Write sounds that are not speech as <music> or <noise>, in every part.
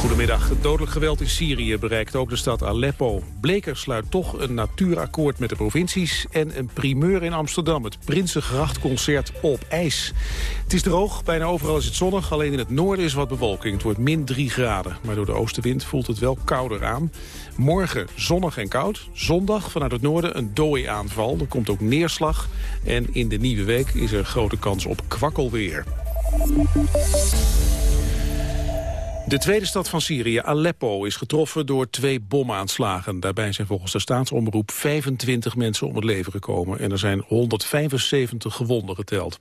Goedemiddag. Het dodelijk geweld in Syrië bereikt ook de stad Aleppo. Bleker sluit toch een natuurakkoord met de provincies... en een primeur in Amsterdam, het Prinsengrachtconcert op ijs. Het is droog, bijna overal is het zonnig. Alleen in het noorden is wat bewolking. Het wordt min 3 graden. Maar door de oostenwind voelt het wel kouder aan. Morgen zonnig en koud. Zondag vanuit het noorden een dooi-aanval. Er komt ook neerslag. En in de nieuwe week is er grote kans op kwakkelweer. De tweede stad van Syrië, Aleppo, is getroffen door twee bomaanslagen. Daarbij zijn volgens de staatsomroep 25 mensen om het leven gekomen... en er zijn 175 gewonden geteld.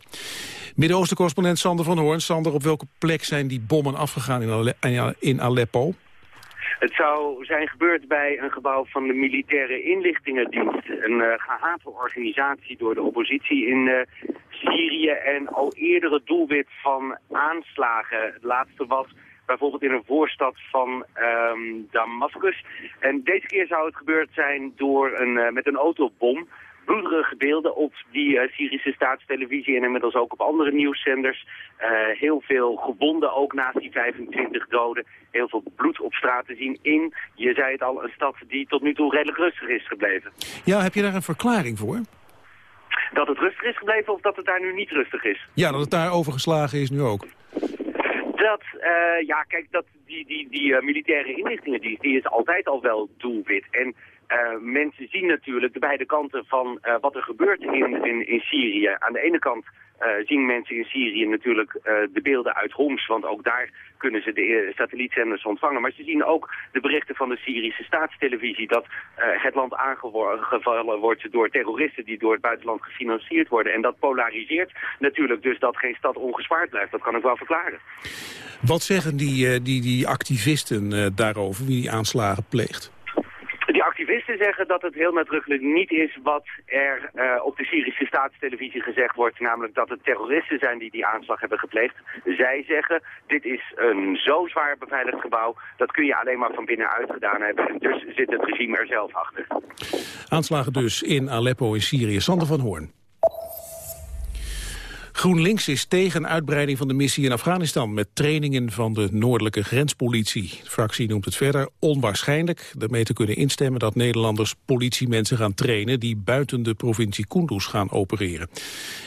Midden-Oosten-correspondent Sander van Hoorn. Sander, op welke plek zijn die bommen afgegaan in Aleppo? Het zou zijn gebeurd bij een gebouw van de Militaire Inlichtingendienst. Een uh, gehate organisatie door de oppositie in uh, Syrië en al eerder het doelwit van aanslagen. Het laatste was bijvoorbeeld in een voorstad van um, Damascus. En deze keer zou het gebeurd zijn door een, uh, met een autobom bloederige beelden op die uh, Syrische staatstelevisie en inmiddels ook op andere nieuwszenders. Uh, heel veel gewonden ook naast die 25 doden. Heel veel bloed op straat te zien in, je zei het al, een stad die tot nu toe redelijk rustig is gebleven. Ja, heb je daar een verklaring voor? Dat het rustig is gebleven of dat het daar nu niet rustig is? Ja, dat het daar overgeslagen is nu ook. Dat, uh, ja, kijk, dat, die, die, die uh, militaire inlichtingendienst, die is altijd al wel doelwit. En uh, mensen zien natuurlijk de beide kanten van uh, wat er gebeurt in, in, in Syrië. Aan de ene kant uh, zien mensen in Syrië natuurlijk de beelden uit Homs, want ook daar kunnen ze de satellietzenders ontvangen. Maar ze zien ook de berichten van de Syrische staatstelevisie dat het land aangevallen wordt door terroristen die door het buitenland gefinancierd worden. En dat polariseert natuurlijk dus dat geen stad ongespaard blijft. Dat kan ik wel verklaren. Wat zeggen die, die, die activisten daarover, wie die aanslagen pleegt? Activisten zeggen dat het heel nadrukkelijk niet is wat er uh, op de Syrische staatstelevisie gezegd wordt. Namelijk dat het terroristen zijn die die aanslag hebben gepleegd. Zij zeggen, dit is een zo zwaar beveiligd gebouw, dat kun je alleen maar van binnenuit gedaan hebben. En dus zit het regime er zelf achter. Aanslagen dus in Aleppo in Syrië. Sander van Hoorn. GroenLinks is tegen uitbreiding van de missie in Afghanistan... met trainingen van de noordelijke grenspolitie. De fractie noemt het verder onwaarschijnlijk ermee te kunnen instemmen... dat Nederlanders politiemensen gaan trainen... die buiten de provincie Kunduz gaan opereren.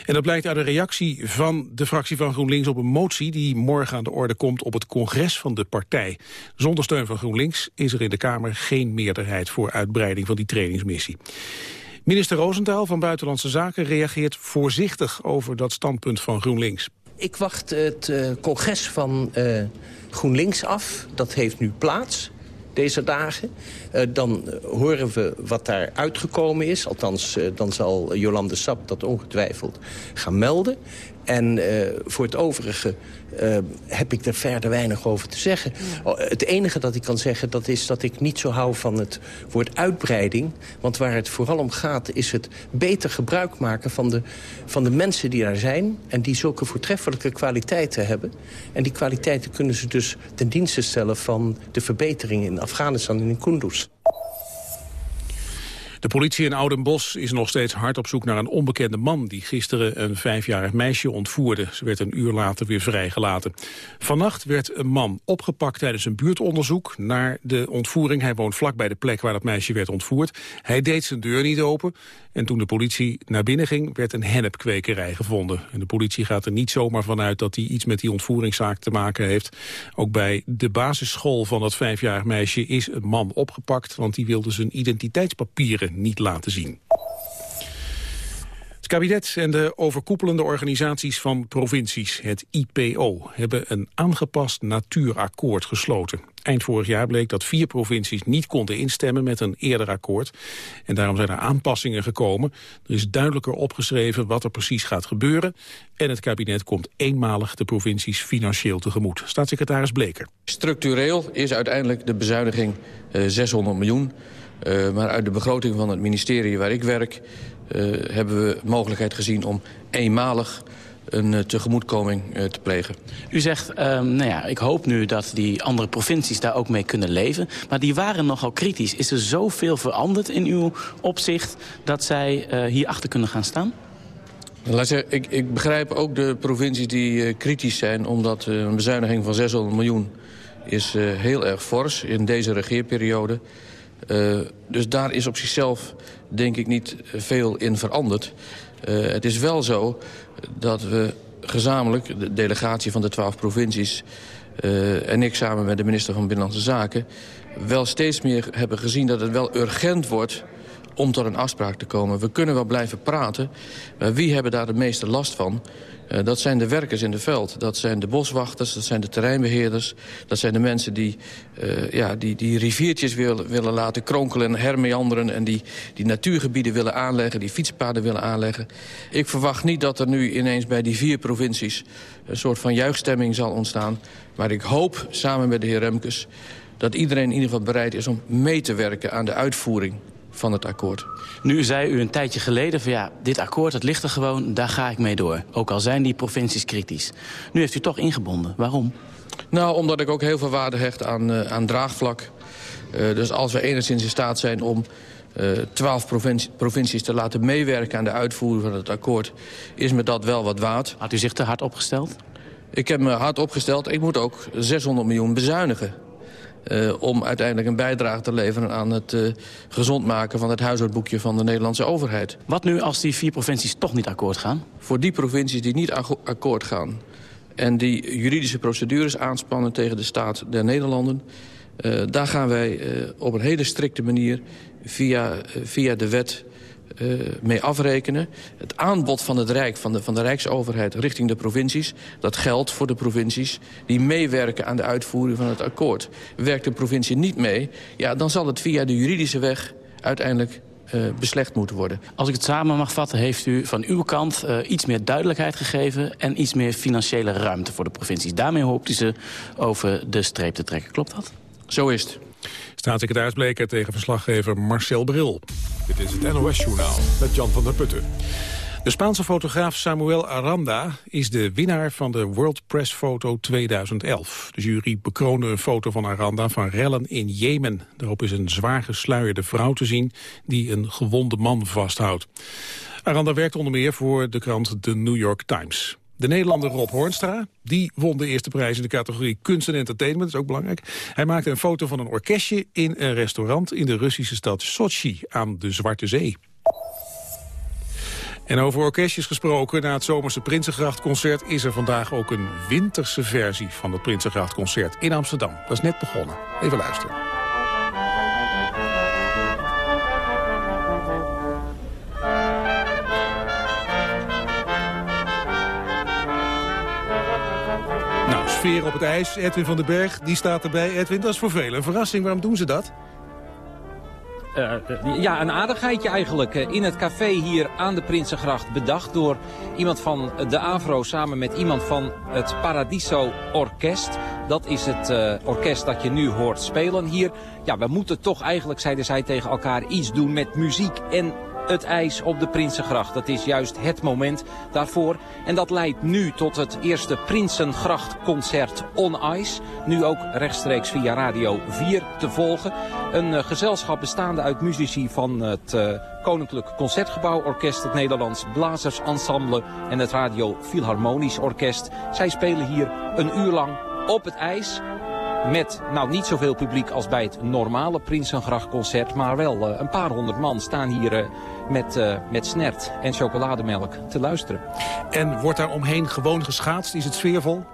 En dat blijkt uit een reactie van de fractie van GroenLinks... op een motie die morgen aan de orde komt op het congres van de partij. Zonder steun van GroenLinks is er in de Kamer geen meerderheid... voor uitbreiding van die trainingsmissie. Minister Roosentaal van Buitenlandse Zaken reageert voorzichtig over dat standpunt van GroenLinks. Ik wacht het uh, congres van uh, GroenLinks af. Dat heeft nu plaats deze dagen. Uh, dan horen we wat daar uitgekomen is. Althans, dan zal Jolande Sap dat ongetwijfeld gaan melden. En uh, voor het overige uh, heb ik er verder weinig over te zeggen. Ja. Het enige dat ik kan zeggen, dat is dat ik niet zo hou van het woord uitbreiding. Want waar het vooral om gaat, is het beter gebruik maken van de, van de mensen die daar zijn... en die zulke voortreffelijke kwaliteiten hebben. En die kwaliteiten kunnen ze dus ten dienste stellen van de verbetering in Afghanistan en in Kunduz. De politie in Oudenbos is nog steeds hard op zoek naar een onbekende man... die gisteren een vijfjarig meisje ontvoerde. Ze werd een uur later weer vrijgelaten. Vannacht werd een man opgepakt tijdens een buurtonderzoek... naar de ontvoering. Hij woont vlak bij de plek waar dat meisje werd ontvoerd. Hij deed zijn deur niet open. En toen de politie naar binnen ging, werd een hennepkwekerij gevonden. En de politie gaat er niet zomaar vanuit dat hij iets met die ontvoeringszaak te maken heeft. Ook bij de basisschool van dat vijfjarig meisje is een man opgepakt... want die wilde zijn identiteitspapieren niet laten zien. Het kabinet en de overkoepelende organisaties van provincies, het IPO, hebben een aangepast natuurakkoord gesloten. Eind vorig jaar bleek dat vier provincies niet konden instemmen met een eerder akkoord. En daarom zijn er aanpassingen gekomen. Er is duidelijker opgeschreven wat er precies gaat gebeuren. En het kabinet komt eenmalig de provincies financieel tegemoet. Staatssecretaris Bleker. Structureel is uiteindelijk de bezuiniging uh, 600 miljoen. Uh, maar uit de begroting van het ministerie waar ik werk... Uh, hebben we mogelijkheid gezien om eenmalig een uh, tegemoetkoming te plegen. U zegt, um, nou ja, ik hoop nu dat die andere provincies daar ook mee kunnen leven. Maar die waren nogal kritisch. Is er zoveel veranderd in uw opzicht dat zij hierachter kunnen gaan staan? ik, ik, begrijp ook de provincies die kritisch zijn... omdat een bezuiniging van 600 miljoen is heel erg fors in deze regeerperiode. Dus daar is op zichzelf denk ik niet veel in veranderd. het is wel zo dat we gezamenlijk, de delegatie van de twaalf provincies... en ik samen met de minister van Binnenlandse Zaken... wel steeds meer hebben gezien dat het wel urgent wordt om tot een afspraak te komen. We kunnen wel blijven praten. Maar wie hebben daar de meeste last van? Uh, dat zijn de werkers in het veld. Dat zijn de boswachters, dat zijn de terreinbeheerders. Dat zijn de mensen die, uh, ja, die, die riviertjes willen, willen laten kronkelen en hermeanderen... en die, die natuurgebieden willen aanleggen, die fietspaden willen aanleggen. Ik verwacht niet dat er nu ineens bij die vier provincies... een soort van juichstemming zal ontstaan. Maar ik hoop, samen met de heer Remkes dat iedereen in ieder geval bereid is om mee te werken aan de uitvoering van het akkoord. Nu zei u een tijdje geleden van ja, dit akkoord het ligt er gewoon, daar ga ik mee door. Ook al zijn die provincies kritisch. Nu heeft u toch ingebonden. Waarom? Nou, omdat ik ook heel veel waarde hecht aan, uh, aan draagvlak. Uh, dus als we enigszins in staat zijn om uh, twaalf provincie, provincies te laten meewerken aan de uitvoering van het akkoord... is me dat wel wat waard. Had u zich te hard opgesteld? Ik heb me hard opgesteld. Ik moet ook 600 miljoen bezuinigen. Uh, om uiteindelijk een bijdrage te leveren aan het uh, gezond maken van het huishoudboekje van de Nederlandse overheid. Wat nu als die vier provincies toch niet akkoord gaan? Voor die provincies die niet akkoord gaan en die juridische procedures aanspannen tegen de staat der Nederlanden... Uh, daar gaan wij op een hele strikte manier via, via de wet uh, mee afrekenen. Het aanbod van het Rijk, van de, van de Rijksoverheid richting de provincies... dat geldt voor de provincies die meewerken aan de uitvoering van het akkoord. Werkt de provincie niet mee, ja, dan zal het via de juridische weg uiteindelijk uh, beslecht moeten worden. Als ik het samen mag vatten, heeft u van uw kant uh, iets meer duidelijkheid gegeven... en iets meer financiële ruimte voor de provincies. Daarmee hoopt u ze over de streep te trekken. Klopt dat? Zo is het. Staatssecretaris Bleker tegen verslaggever Marcel Bril. Dit is het NOS-journaal met Jan van der Putten. De Spaanse fotograaf Samuel Aranda is de winnaar van de World Press Photo 2011. De jury bekroonde een foto van Aranda van rellen in Jemen. Daarop is een zwaar gesluierde vrouw te zien die een gewonde man vasthoudt. Aranda werkt onder meer voor de krant The New York Times. De Nederlander Rob Hoornstra, die won de eerste prijs in de categorie kunst en entertainment, dat is ook belangrijk. Hij maakte een foto van een orkestje in een restaurant in de Russische stad Sochi aan de Zwarte Zee. En over orkestjes gesproken, na het zomerse Prinsengrachtconcert... is er vandaag ook een winterse versie van het Prinsengrachtconcert in Amsterdam. Dat is net begonnen. Even luisteren. Sfeer op het ijs. Edwin van den Berg, die staat erbij. Edwin, dat is voor velen een verrassing. Waarom doen ze dat? Uh, ja, een aardigheidje eigenlijk. Uh, in het café hier aan de Prinsengracht bedacht door iemand van de AVRO samen met iemand van het Paradiso Orkest. Dat is het orkest dat je nu hoort spelen hier. Ja, we moeten toch eigenlijk, zeiden zij tegen elkaar, iets doen met muziek en het ijs op de Prinsengracht. Dat is juist het moment daarvoor. En dat leidt nu tot het eerste Prinsengrachtconcert on Ice. Nu ook rechtstreeks via Radio 4 te volgen. Een uh, gezelschap bestaande uit muzici van het uh, Koninklijk Concertgebouw Orkest, het Nederlands Blazersensemble en het Radio Philharmonisch Orkest. Zij spelen hier een uur lang op het ijs. Met nou niet zoveel publiek als bij het normale Prinsengrachtconcert. Maar wel uh, een paar honderd man staan hier met, uh, met snert en chocolademelk te luisteren. En wordt daar omheen gewoon geschaatst? Is het sfeervol?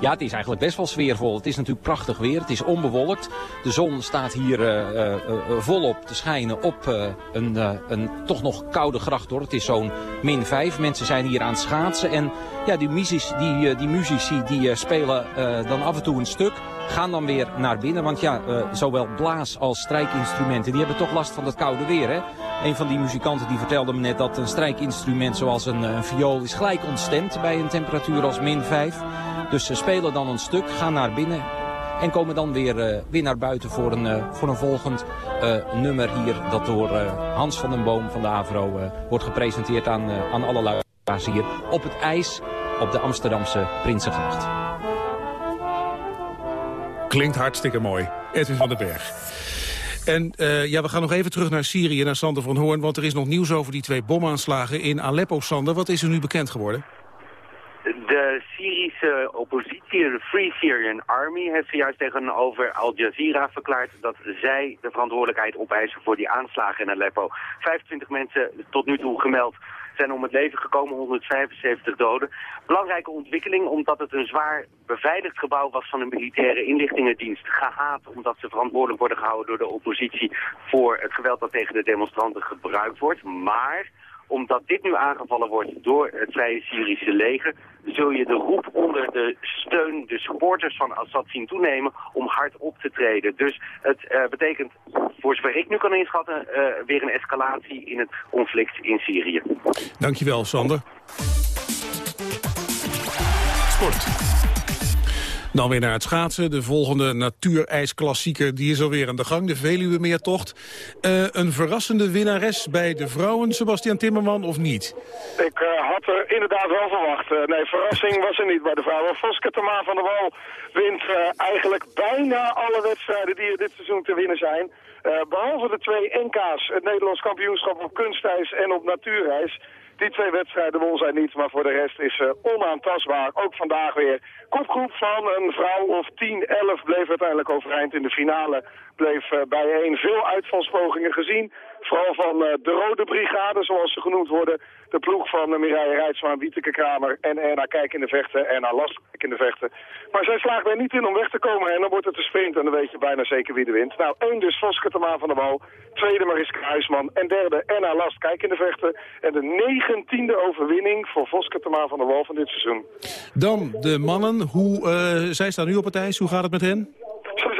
Ja, het is eigenlijk best wel sfeervol. Het is natuurlijk prachtig weer. Het is onbewolkt. De zon staat hier uh, uh, volop te schijnen op een, een toch nog koude gracht. Hoor. Het is zo'n min 5. Mensen zijn hier aan het schaatsen. En ja, die muzici die, die, muzici, die spelen dan af en toe een stuk. Gaan dan weer naar binnen. Want ja, zowel blaas als strijkinstrumenten, die hebben toch last van het koude weer. Hè? Een van die muzikanten die vertelde me net dat een strijkinstrument zoals een, een viool is gelijk ontstemd bij een temperatuur als min 5. Dus ze spelen dan een stuk, gaan naar binnen en komen dan weer, uh, weer naar buiten voor een, voor een volgend nummer hier dat door Hans van den Boom van de AVRO wordt gepresenteerd aan, aan alle luisteraars hier op het ijs op de Amsterdamse Prinsengracht. Klinkt hartstikke mooi. Edwin van den Berg. En uh, ja, we gaan nog even terug naar Syrië, naar Sander van Hoorn... want er is nog nieuws over die twee bomaanslagen in Aleppo. Sander, wat is er nu bekend geworden? De Syrische oppositie, de Free Syrian Army, heeft zojuist tegenover Al Jazeera verklaard dat zij de verantwoordelijkheid opeisen voor die aanslagen in Aleppo. 25 mensen tot nu toe gemeld zijn om het leven gekomen, 175 doden. Belangrijke ontwikkeling omdat het een zwaar beveiligd gebouw was van een militaire inlichtingendienst. Gehaat omdat ze verantwoordelijk worden gehouden door de oppositie voor het geweld dat tegen de demonstranten gebruikt wordt. Maar omdat dit nu aangevallen wordt door het Vrije Syrische leger, zul je de roep onder de steun, de supporters van Assad zien toenemen om hard op te treden. Dus het uh, betekent, voor zover ik nu kan inschatten, uh, weer een escalatie in het conflict in Syrië. Dankjewel, Sander. Sport. Dan weer naar het schaatsen. De volgende natuurijsklassieker die is alweer aan de gang. De Veluwemeertocht. Uh, een verrassende winnares bij de vrouwen, Sebastian Timmerman, of niet? Ik uh, had er inderdaad wel verwacht. Uh, nee, verrassing was er niet bij de vrouwen. Voske Tama van der Wal wint eigenlijk bijna alle wedstrijden die er dit seizoen te winnen zijn. behalve de twee NK's, het Nederlands kampioenschap op kunstijs en op natuurijs. Die twee wedstrijden won zij niet, maar voor de rest is ze onaantastbaar. Ook vandaag weer. Kopgroep van een vrouw of 10, 11 bleef uiteindelijk overeind in de finale. Bleef uh, bijeen veel uitvalspogingen gezien. Vooral van uh, de Rode Brigade, zoals ze genoemd worden. De ploeg van uh, Mireille Rijtsma, Wieteke Kramer en Erna Kijk in de vechten. Erna Last in de vechten. Maar zij slaagt er niet in om weg te komen. En dan wordt het een sprint en dan weet je bijna zeker wie er wint. Nou, één dus Voske Tama van der Wal. Tweede Mariska Huisman. En derde Erna Last Kijk in de vechten. En de negentiende overwinning voor Voske Tama van der Wal van dit seizoen. Dan de mannen. Hoe, zij staan nu op het ijs. Hoe gaat het met hen?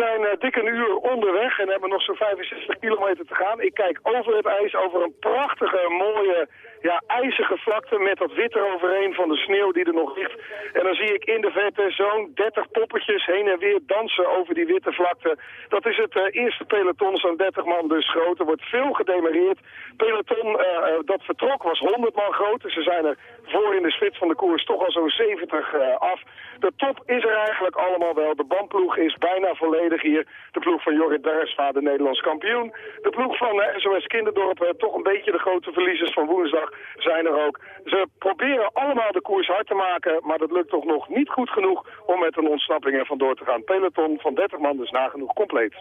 Zijn uh, dik een uur onderweg en hebben nog zo'n 65 kilometer te gaan. Ik kijk over het ijs, over een prachtige, mooie ja, ijzige vlakte met dat wit eroverheen van de sneeuw die er nog ligt. En dan zie ik in de verte zo'n 30 poppetjes heen en weer dansen over die witte vlakte. Dat is het uh, eerste peloton, zo'n 30 man dus groot. Er wordt veel gedemareerd. Peloton uh, dat vertrok was 100 man groot. Dus ze zijn er voor in de spits van de koers toch al zo'n 70 af. De top is er eigenlijk allemaal wel. De bandploeg is bijna volledig hier. De ploeg van Jorrit Darsva, de Nederlands kampioen. De ploeg van SOS Kinderdorp, toch een beetje de grote verliezers van woensdag zijn er ook. Ze proberen allemaal de koers hard te maken, maar dat lukt toch nog niet goed genoeg om met een ontsnapping er vandoor te gaan. Peloton van 30 man dus nagenoeg compleet.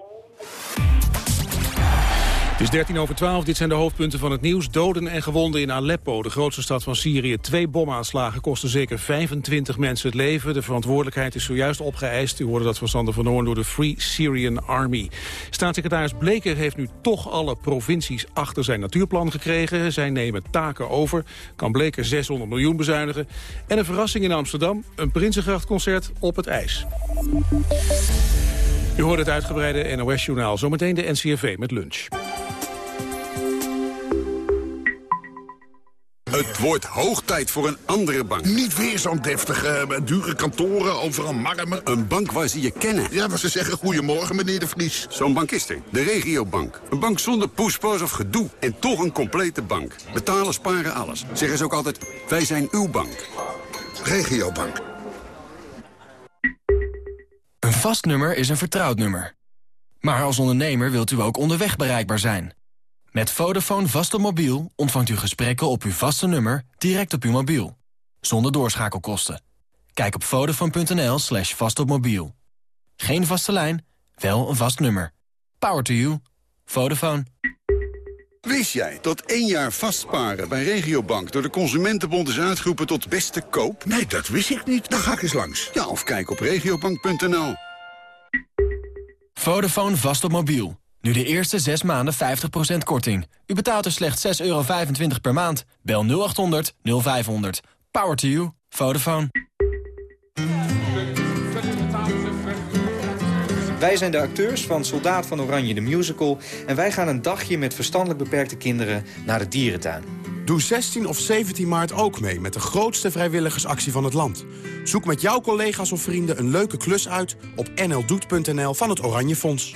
Het is 13 over 12, dit zijn de hoofdpunten van het nieuws. Doden en gewonden in Aleppo, de grootste stad van Syrië. Twee bomaanslagen kosten zeker 25 mensen het leven. De verantwoordelijkheid is zojuist opgeëist. U hoorde dat van Sander van Hoorn door de Free Syrian Army. Staatssecretaris Bleker heeft nu toch alle provincies achter zijn natuurplan gekregen. Zij nemen taken over. Kan Bleker 600 miljoen bezuinigen. En een verrassing in Amsterdam, een Prinsengrachtconcert op het ijs. U hoort het uitgebreide NOS-journaal. Zometeen de NCRV met lunch. Het wordt hoog tijd voor een andere bank. Niet weer zo'n deftige, dure kantoren, overal marmer. Een bank waar ze je kennen. Ja, waar ze zeggen goedemorgen, meneer de Vries. Zo'n bank is er. De regiobank. Een bank zonder poespas of gedoe. En toch een complete bank. Betalen, sparen, alles. Zeggen ze ook altijd, wij zijn uw bank. Regiobank. Een vast nummer is een vertrouwd nummer. Maar als ondernemer wilt u ook onderweg bereikbaar zijn. Met Vodafone vast op mobiel ontvangt u gesprekken op uw vaste nummer direct op uw mobiel. Zonder doorschakelkosten. Kijk op vodafone.nl slash vastopmobiel. Geen vaste lijn, wel een vast nummer. Power to you. Vodafone. Wist jij dat één jaar vastparen bij Regiobank door de Consumentenbond is uitgeroepen tot beste koop? Nee, dat wist ik niet. Dan ga ik eens langs. Ja, of kijk op regiobank.nl. Vodafone vast op mobiel. Nu de eerste 6 maanden 50% korting. U betaalt er slechts 6,25 euro per maand. Bel 0800 0500. Power to you. Vodafone. Wij zijn de acteurs van Soldaat van Oranje de Musical... en wij gaan een dagje met verstandelijk beperkte kinderen naar de dierentuin. Doe 16 of 17 maart ook mee met de grootste vrijwilligersactie van het land. Zoek met jouw collega's of vrienden een leuke klus uit op nldoet.nl van het Oranje Fonds.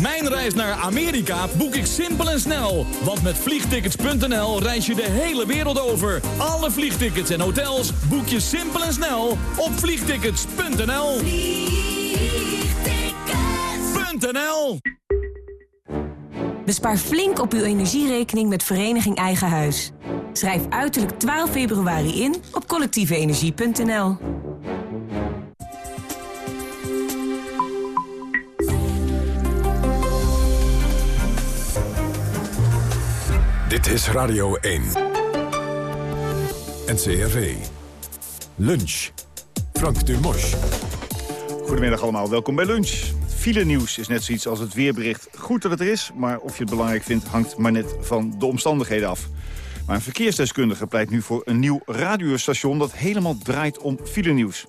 Mijn reis naar Amerika boek ik simpel en snel. Want met vliegtickets.nl reis je de hele wereld over. Alle vliegtickets en hotels boek je simpel en snel op vliegtickets.nl. Vliegtickets.nl Bespaar flink op uw energierekening met Vereniging Eigen Huis. Schrijf uiterlijk 12 februari in op collectieveenergie.nl. Dit is Radio 1. NCRV. Lunch. Frank Dumos. Goedemiddag allemaal, welkom bij Lunch. File nieuws is net zoiets als het weerbericht. Goed dat het er is, maar of je het belangrijk vindt... hangt maar net van de omstandigheden af. Maar een verkeersdeskundige pleit nu voor een nieuw radiostation... dat helemaal draait om file nieuws.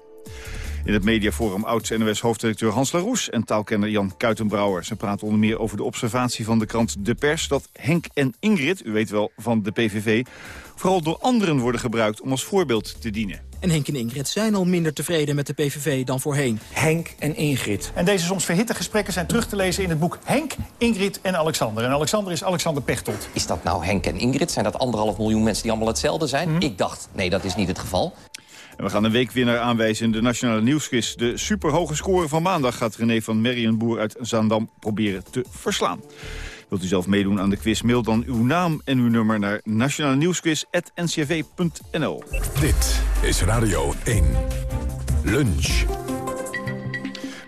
In het mediaforum oud-NOS-hoofdredacteur Hans Laroes en taalkenner Jan Kuitenbrouwer. Ze praten onder meer over de observatie van de krant De Pers... dat Henk en Ingrid, u weet wel van de PVV, vooral door anderen worden gebruikt om als voorbeeld te dienen. En Henk en Ingrid zijn al minder tevreden met de PVV dan voorheen. Henk en Ingrid. En deze soms verhitte gesprekken zijn terug te lezen in het boek Henk, Ingrid en Alexander. En Alexander is Alexander Pechtold. Is dat nou Henk en Ingrid? Zijn dat anderhalf miljoen mensen die allemaal hetzelfde zijn? Mhm. Ik dacht, nee, dat is niet het geval. En we gaan een weekwinnaar aanwijzen in de Nationale Nieuwsquiz. De superhoge score van maandag gaat René van Merrienboer uit Zaandam proberen te verslaan. Wilt u zelf meedoen aan de quiz? Mail dan uw naam en uw nummer naar nationalenieuwsquiz.ncv.nl. Dit is Radio 1. Lunch.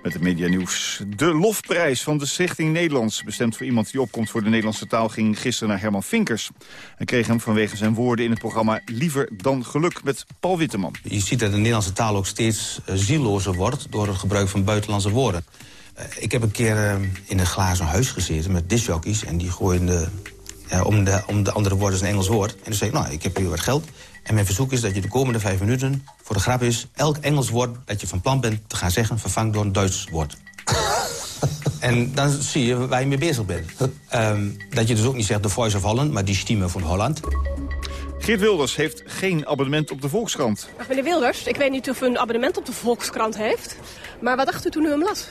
Met het medianieuws. De lofprijs van de Stichting Nederlands, bestemd voor iemand die opkomt voor de Nederlandse taal, ging gisteren naar Herman Vinkers. En kreeg hem vanwege zijn woorden in het programma Liever dan Geluk met Paul Witteman. Je ziet dat de Nederlandse taal ook steeds uh, zielozer wordt door het gebruik van buitenlandse woorden. Uh, ik heb een keer uh, in een glazen huis gezeten met disjockeys en die gooien de, om, de, om de andere woorden een Engels woord. En toen zei ik, nou, ik heb hier wat geld. En mijn verzoek is dat je de komende vijf minuten, voor de grap is... elk Engels woord dat je van plan bent te gaan zeggen... vervangt door een Duits woord. <laughs> en dan zie je waar je mee bezig bent. Um, dat je dus ook niet zegt de Voice of Holland, maar die stimme van Holland. Geert Wilders heeft geen abonnement op de Volkskrant. Ach, meneer Wilders, ik weet niet of u een abonnement op de Volkskrant heeft. Maar wat dacht u toen u hem las?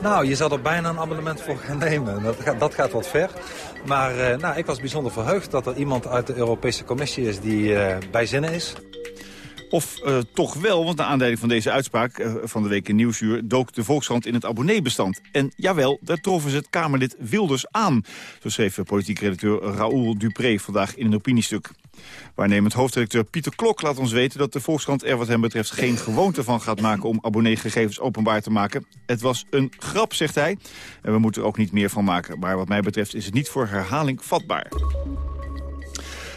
Nou, je zou er bijna een abonnement voor gaan nemen. Dat gaat, dat gaat wat ver. Maar uh, nou, ik was bijzonder verheugd dat er iemand uit de Europese Commissie is die uh, bij zinnen is. Of uh, toch wel, want naar aanleiding van deze uitspraak van de week in Nieuwsuur... dook de Volkskrant in het abonneebestand. En jawel, daar troffen ze het Kamerlid Wilders aan. Zo schreef politiek redacteur Raoul Dupré vandaag in een opiniestuk. Waarnemend hoofdredacteur Pieter Klok laat ons weten... dat de Volkskrant er wat hem betreft geen gewoonte van gaat maken... om abonneegegevens openbaar te maken. Het was een grap, zegt hij. En we moeten er ook niet meer van maken. Maar wat mij betreft is het niet voor herhaling vatbaar.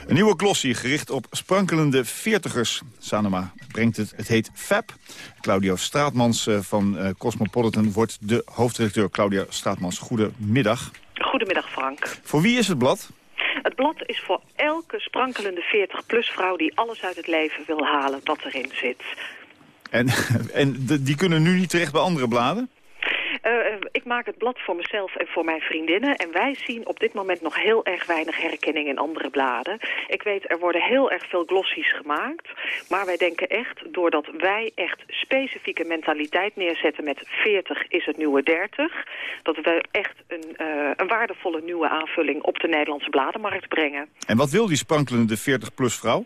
Een nieuwe glossy gericht op sprankelende veertigers. Sanoma brengt het. Het heet FAB. Claudio Straatmans van uh, Cosmopolitan wordt de hoofdredacteur. Claudia Straatmans, goedemiddag. Goedemiddag Frank. Voor wie is het blad? Het blad is voor elke sprankelende 40-plus vrouw die alles uit het leven wil halen wat erin zit. En, <laughs> en die kunnen nu niet terecht bij andere bladen? Uh, ik maak het blad voor mezelf en voor mijn vriendinnen. En wij zien op dit moment nog heel erg weinig herkenning in andere bladen. Ik weet, er worden heel erg veel glossies gemaakt. Maar wij denken echt, doordat wij echt specifieke mentaliteit neerzetten met 40 is het nieuwe 30... dat we echt een, uh, een waardevolle nieuwe aanvulling op de Nederlandse bladenmarkt brengen. En wat wil die sprankelende 40-plus vrouw?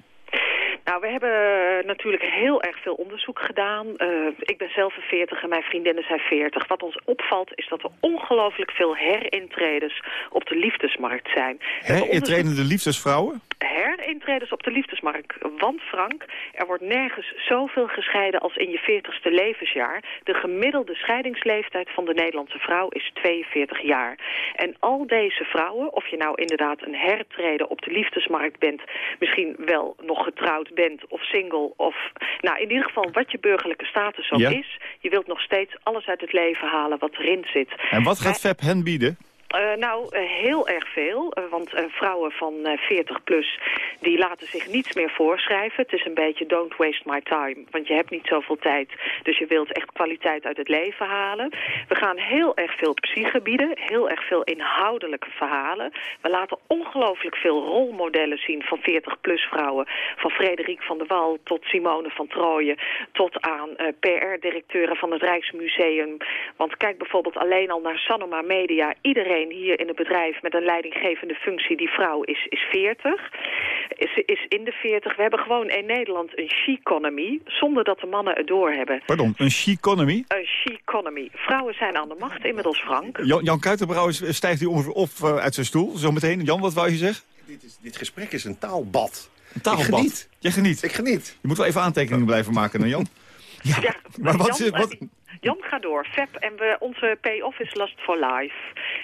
Nou, we hebben natuurlijk heel erg veel onderzoek gedaan. Uh, ik ben zelf een 40 en mijn vriendinnen zijn 40. Wat ons opvalt is dat er ongelooflijk veel herintreders op de liefdesmarkt zijn. Herintredende liefdesvrouwen? Herintreders op de liefdesmarkt. Want Frank, er wordt nergens zoveel gescheiden als in je 40ste levensjaar. De gemiddelde scheidingsleeftijd van de Nederlandse vrouw is 42 jaar. En al deze vrouwen, of je nou inderdaad een hertreden op de liefdesmarkt bent... misschien wel nog getrouwd bent of single of... Nou, in ieder geval wat je burgerlijke status ook Ja. is. Je wilt nog steeds alles uit het leven halen wat erin zit. En wat gaat FAB hen bieden? Uh, nou, uh, heel erg veel. Uh, want vrouwen van 40 plus, die laten zich niets meer voorschrijven. Het is een beetje don't waste my time. Want je hebt niet zoveel tijd. Dus je wilt echt kwaliteit uit het leven halen. We gaan heel erg veel psyche bieden. Heel erg veel inhoudelijke verhalen. We laten ongelooflijk veel rolmodellen zien van 40 plus vrouwen. Van Frederik van der Wal tot Simone van Trooien. Tot aan PR-directeuren van het Rijksmuseum. Want kijk bijvoorbeeld alleen al naar Sanoma Media. Iedereen hier in het bedrijf met een leidinggevende functie, die vrouw is, is 40. Is, is in de 40. We hebben gewoon in Nederland een she-economy, zonder dat de mannen het doorhebben. Pardon, een she-economy? Een she-economy. Vrouwen zijn aan de macht inmiddels, Frank. Jan, Jan stijgt hier ongeveer op uh, uit zijn stoel, zometeen. Jan, wat wou je zeggen? Dit, is, dit gesprek is een taalbad. Een taalbad? Ik geniet. Jij geniet? Ik geniet. Je moet wel even aantekeningen blijven maken, dan Jan. Ja, ja maar wat, Jan, wat, Jan, ga door. FEP en we, onze pay-off is Lust for Life.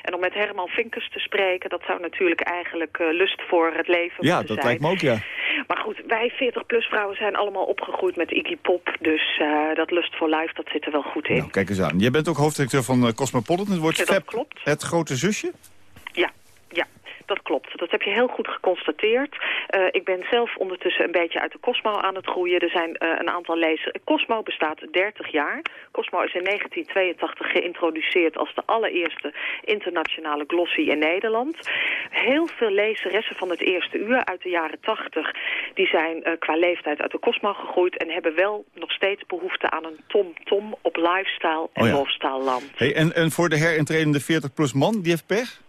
En om met Herman Vinkers te spreken, dat zou natuurlijk eigenlijk uh, lust voor het leven ja, dat zijn. lijkt me ook, ja. Maar goed, wij 40-plus vrouwen zijn allemaal opgegroeid met Iggy Pop. Dus uh, dat Lust for Life, dat zit er wel goed in. Nou, kijk eens aan. Jij bent ook hoofddirecteur van Cosmopolitan. Het wordt ja, dat klopt. het grote zusje? Dat klopt. Dat heb je heel goed geconstateerd. Uh, ik ben zelf ondertussen een beetje uit de Cosmo aan het groeien. Er zijn uh, een aantal lezers. Cosmo bestaat 30 jaar. Cosmo is in 1982 geïntroduceerd als de allereerste internationale glossy in Nederland. Heel veel lezeressen van het eerste uur uit de jaren 80... die zijn uh, qua leeftijd uit de Cosmo gegroeid... en hebben wel nog steeds behoefte aan een tom-tom -tom op lifestyle en oh ja. lifestyle land. Hey, en, en voor de herintredende 40-plus man, die heeft pech?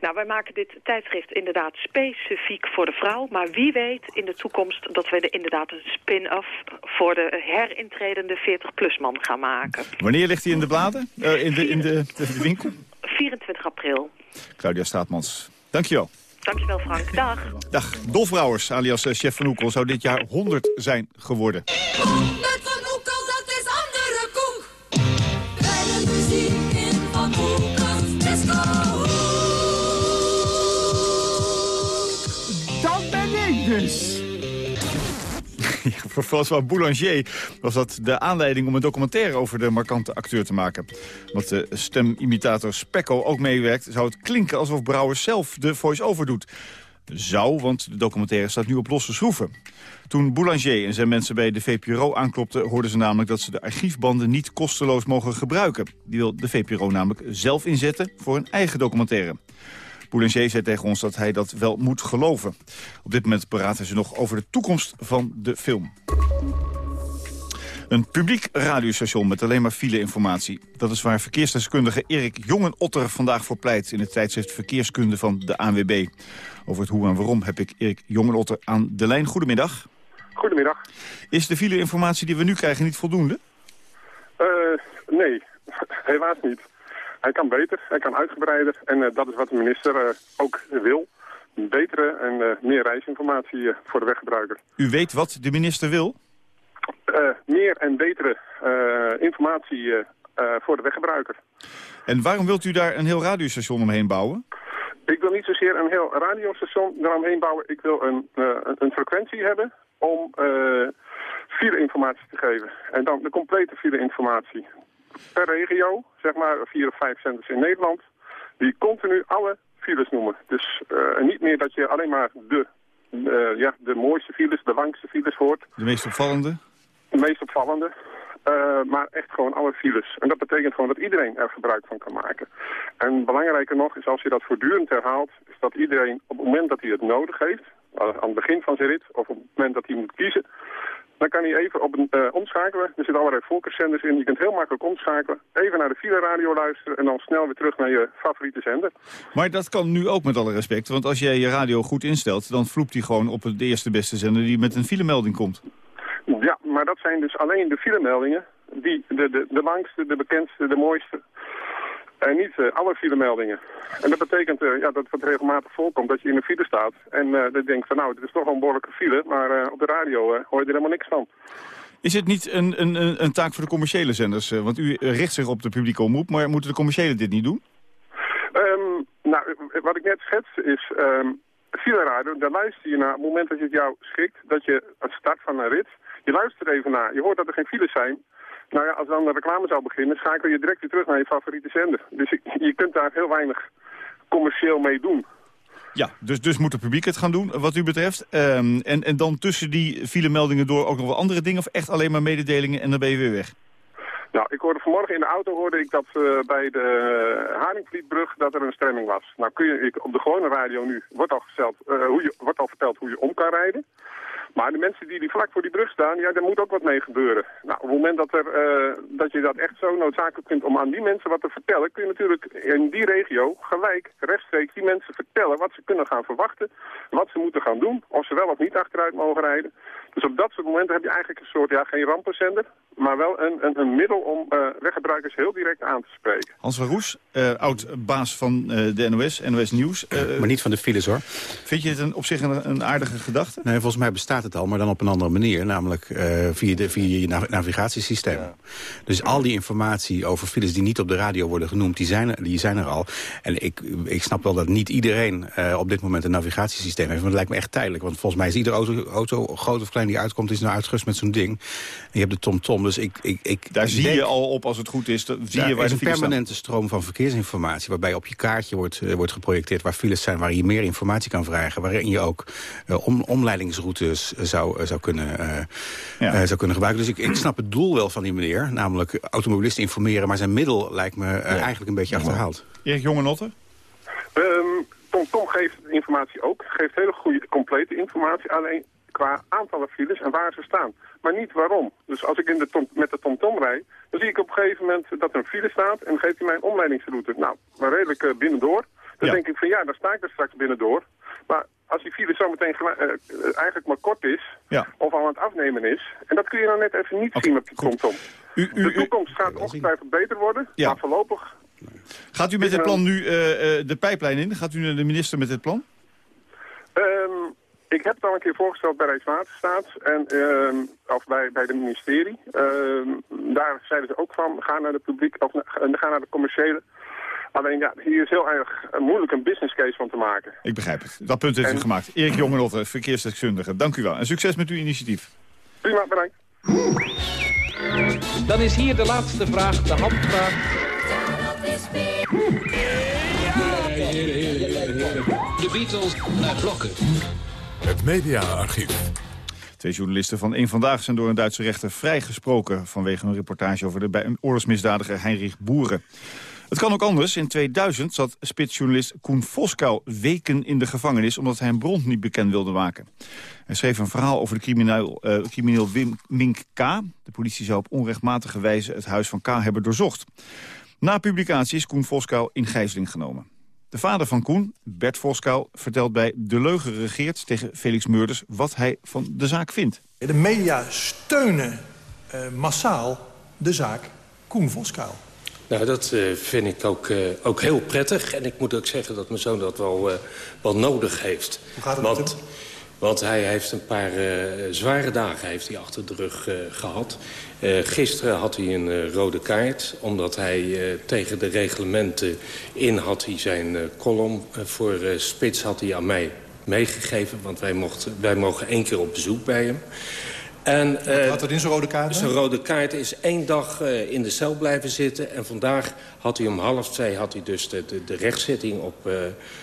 Nou, wij maken dit tijdschrift inderdaad specifiek voor de vrouw. Maar wie weet in de toekomst dat we er inderdaad een spin-off... voor de herintredende 40-plus-man gaan maken. Wanneer ligt hij in de bladen? Eh, in de, in de, de winkel? 24 april. Claudia Staatmans, dankjewel. Dankjewel Frank, dag. Dag. Dolf Brouwers, alias eh, Chef van Oekel zou dit jaar 100 zijn geworden. 100! Voor François Boulanger was dat de aanleiding om een documentaire over de markante acteur te maken. Want de stemimitator Spekko ook meewerkt, zou het klinken alsof Brouwers zelf de voice-over doet. Zou, want de documentaire staat nu op losse schroeven. Toen Boulanger en zijn mensen bij de VPRO aanklopten... hoorden ze namelijk dat ze de archiefbanden niet kosteloos mogen gebruiken. Die wil de VPRO namelijk zelf inzetten voor een eigen documentaire. Boulanger zei tegen ons dat hij dat wel moet geloven. Op dit moment praten ze nog over de toekomst van de film. Een publiek radiostation met alleen maar file-informatie. Dat is waar verkeersdeskundige Erik Jongenotter vandaag voor pleit... in het tijdschrift Verkeerskunde van de ANWB. Over het hoe en waarom heb ik Erik Jongenotter aan de lijn. Goedemiddag. Goedemiddag. Is de file-informatie die we nu krijgen niet voldoende? Uh, nee, <laughs> helaas niet. Hij kan beter, hij kan uitgebreider. En uh, dat is wat de minister uh, ook wil. Betere en uh, meer reisinformatie voor de weggebruiker. U weet wat de minister wil? meer en betere informatie voor de weggebruiker. En waarom wilt u daar een heel radiostation omheen bouwen? Ik wil niet zozeer een heel radiostation eromheen bouwen. Ik wil een, een frequentie hebben om file-informatie te geven. En dan de complete file-informatie per regio, zeg maar vier of vijf centers in Nederland, die continu alle files noemen. Dus uh, niet meer dat je alleen maar de, uh, ja, de mooiste files, de langste files hoort. De meest opvallende? De meest opvallende. Uh, maar echt gewoon alle files. En dat betekent gewoon dat iedereen er gebruik van kan maken. En belangrijker nog is als je dat voortdurend herhaalt, is dat iedereen op het moment dat hij het nodig heeft, aan het begin van zijn rit of op het moment dat hij moet kiezen, dan kan hij even op een, uh, omschakelen. Er zitten allerlei voorkeurszenders in. Je kunt heel makkelijk omschakelen. Even naar de file-radio luisteren en dan snel weer terug naar je favoriete zender. Maar dat kan nu ook met alle respect. Want als jij je radio goed instelt, dan vloept hij gewoon op de eerste beste zender die met een filemelding komt. Ja, maar dat zijn dus alleen de filemeldingen. Die, de, de, de langste, de bekendste, de mooiste. En niet uh, alle filemeldingen. En dat betekent uh, ja, dat het regelmatig voorkomt dat je in een file staat. En uh, dat je denkt van nou, dit is toch wel een behoorlijke file. Maar op de radio hoor je er helemaal niks van. Is het niet een, een, een taak voor de commerciële zenders? Want u richt zich op de publieke omroep, maar moeten de commerciële dit niet doen? Um, nou, wat ik net schets is... Um, file radio, daar luister je naar op het moment dat je het jou schikt. Dat je het start van een rit, je luistert even naar. Je hoort dat er geen files zijn. Nou ja, als dan de reclame zou beginnen, schakel je direct weer terug naar je favoriete zender. Dus je, je kunt daar heel weinig commercieel mee doen. Ja, dus, dus moet het publiek het gaan doen, wat u betreft. Ehm, en, en dan tussen die filemeldingen door ook nog wel andere dingen... of echt alleen maar mededelingen en dan ben je weer weg? Nou, ik hoorde vanmorgen in de auto hoorde ik dat eh, bij de Haringvlietbrug dat er een stemming was. Nou kun je, ik, op de gewone radio nu wordt al, gesteld, eh, hoe je, wordt al verteld hoe je om kan rijden. Maar de mensen die, die vlak voor die brug staan, ja, daar moet ook wat mee gebeuren. Nou, op het moment dat, er, eh, dat je dat echt zo noodzakelijk vindt om aan die mensen wat te vertellen, kun je natuurlijk in die regio gelijk rechtstreeks die mensen vertellen wat ze kunnen gaan verwachten, wat ze moeten gaan doen, of ze wel of niet achteruit mogen rijden. Dus op dat soort momenten heb je eigenlijk een soort, ja, geen rampenzender, maar wel een, een, een middel om uh, weggebruikers heel direct aan te spreken. Hans van Roes, uh, oud-baas van uh, de NOS, NOS Nieuws. maar niet van de files, hoor. Vind je het een, op zich een, een, aardige gedachte? Nee, volgens mij bestaat het al, maar dan op een andere manier. Namelijk via, de, via je nav navigatiesysteem. Ja. Dus al die informatie over files die niet op de radio worden genoemd, die zijn, die zijn er al. En ik, ik snap wel dat niet iedereen op dit moment een navigatiesysteem heeft. Maar dat lijkt me echt tijdelijk. Want volgens mij is iedere auto, auto groot of klein die uitkomt, is nou uitgerust met zo'n ding. En je hebt de TomTom, -tom, dus ik, ik, ik Daar zie denk, je al op als het goed is. Dat zie je waar is een permanente stroom van verkeersinformatie... waarbij op je kaartje wordt, uh, wordt geprojecteerd waar files zijn... waar je meer informatie kan vragen. Waarin je ook om, omleidingsroutes zou, uh, zou, kunnen, ja. zou kunnen gebruiken. Dus ik, ik snap het doel wel van die meneer. Namelijk automobilisten informeren. Maar zijn middel lijkt me ja. eigenlijk een beetje achterhaald. Erik Jongenotter? Um, Tom Tom geeft informatie ook. Geeft hele goede, complete informatie. Alleen qua aantallen files en waar ze staan. Maar niet waarom. Dus als ik in de tom, met de TomTom -tom rijd, dan zie ik op een gegeven moment dat er een file staat en geeft hij mij een omleidingsroute. Nou, maar redelijk uh, binnendoor. Dan ja. denk ik van ja, dan sta ik er straks binnendoor. Maar als die file zometeen uh, eigenlijk maar kort is, ja. of al aan het afnemen is, en dat kun je dan net even niet okay, zien op de TomTom. U, u, de toekomst gaat ongetwijfeld beter worden, ja. maar voorlopig... Gaat u met dit plan nu uh, de pijplijn in? Gaat u naar de minister met dit plan? Um, ik heb het al een keer voorgesteld bij Rijkswaterstaat en, uh, of bij, bij de ministerie. Uh, daar zeiden ze ook van, ga naar de publiek of ga naar de commerciële. Alleen ja, hier is heel erg moeilijk een business case van te maken. Ik begrijp het. Dat punt heeft en... u gemaakt. Erik Jongenotte, verkeersdeskundige. Dank u wel. En succes met uw initiatief. Prima, bedankt. Dan is hier de laatste vraag, de handvraag. De Beatles naar blokken. Het mediaarchief. Twee journalisten van Eén Vandaag zijn door een Duitse rechter vrijgesproken... vanwege een reportage over de oorlogsmisdadiger Heinrich Boeren. Het kan ook anders. In 2000 zat spitsjournalist Koen Voskou weken in de gevangenis... omdat hij een bron niet bekend wilde maken. Hij schreef een verhaal over de crimineel, uh, crimineel Wim Mink K. De politie zou op onrechtmatige wijze het huis van K. hebben doorzocht. Na publicatie is Koen Voskou in gijzeling genomen. De vader van Koen, Bert Voskou, vertelt bij De Leugen regeert tegen Felix Meurders wat hij van de zaak vindt. De media steunen uh, massaal de zaak Koen Voskou. Nou, dat uh, vind ik ook, uh, ook heel prettig. En ik moet ook zeggen dat mijn zoon dat wel, wel nodig heeft. Hoe gaat het want, met hem? Want hij heeft een paar zware dagen heeft hij achter de rug gehad. Uh, gisteren had hij een uh, rode kaart, omdat hij uh, tegen de reglementen in had hij zijn column voor Spits had hij aan mij meegegeven. Want wij, mochten, wij mogen één keer op bezoek bij hem. En, Wat had er in zijn rode kaart? Zijn rode kaart is één dag in de cel blijven zitten. En vandaag had hij om half twee had hij dus de, de, de rechtszitting op,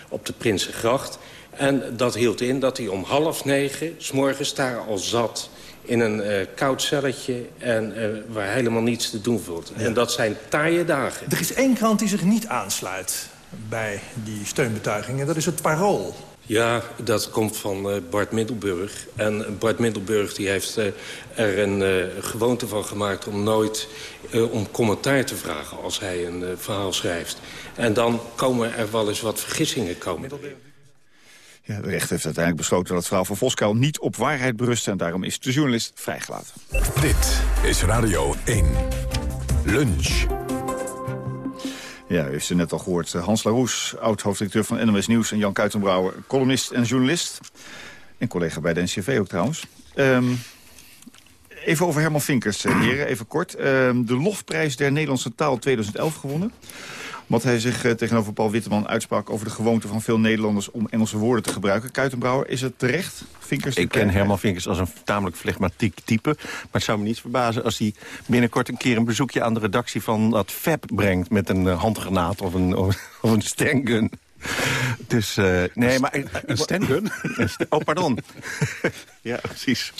op de Prinsengracht. En dat hield in dat hij om half negen, s morgens daar al zat in een uh, koud celletje en uh, waar helemaal niets te doen valt. Ja. En dat zijn taaie dagen. Er is één krant die zich niet aansluit bij die steunbetuigingen. Dat is het Parool. Ja, dat komt van uh, Bart Middelburg. En Bart Middelburg die heeft er een gewoonte van gemaakt... om nooit om commentaar te vragen als hij een verhaal schrijft. En dan komen er wel eens wat vergissingen komen. Ja, de rechter heeft uiteindelijk besloten dat het verhaal van Voskuil niet op waarheid berust... en daarom is de journalist vrijgelaten. Dit is Radio 1. Lunch. Ja, u heeft ze net al gehoord. Hans Laroes, oud-hoofddirecteur van NMS Nieuws... en Jan Kuitenbrouwer, columnist en journalist. En collega bij de NCV ook trouwens. Um, even over Herman Vinkers, heren, even kort. Um, de Lofprijs der Nederlandse Taal 2011 gewonnen. Wat hij zich eh, tegenover Paul Witteman uitsprak over de gewoonte van veel Nederlanders om Engelse woorden te gebruiken. Kuitenbrouwer, is het terecht? Vinkers Ik ken Herman Vinkers als een tamelijk flegmatiek type. Maar het zou me niet verbazen als hij binnenkort een keer een bezoekje aan de redactie van dat FAB brengt met een eh, handgranaat of een, of, <laughs> of een stangun. Dus, eh, nee, maar... Een stangun? <laughs> Oh, pardon. <laughs> ja, <laughs> precies.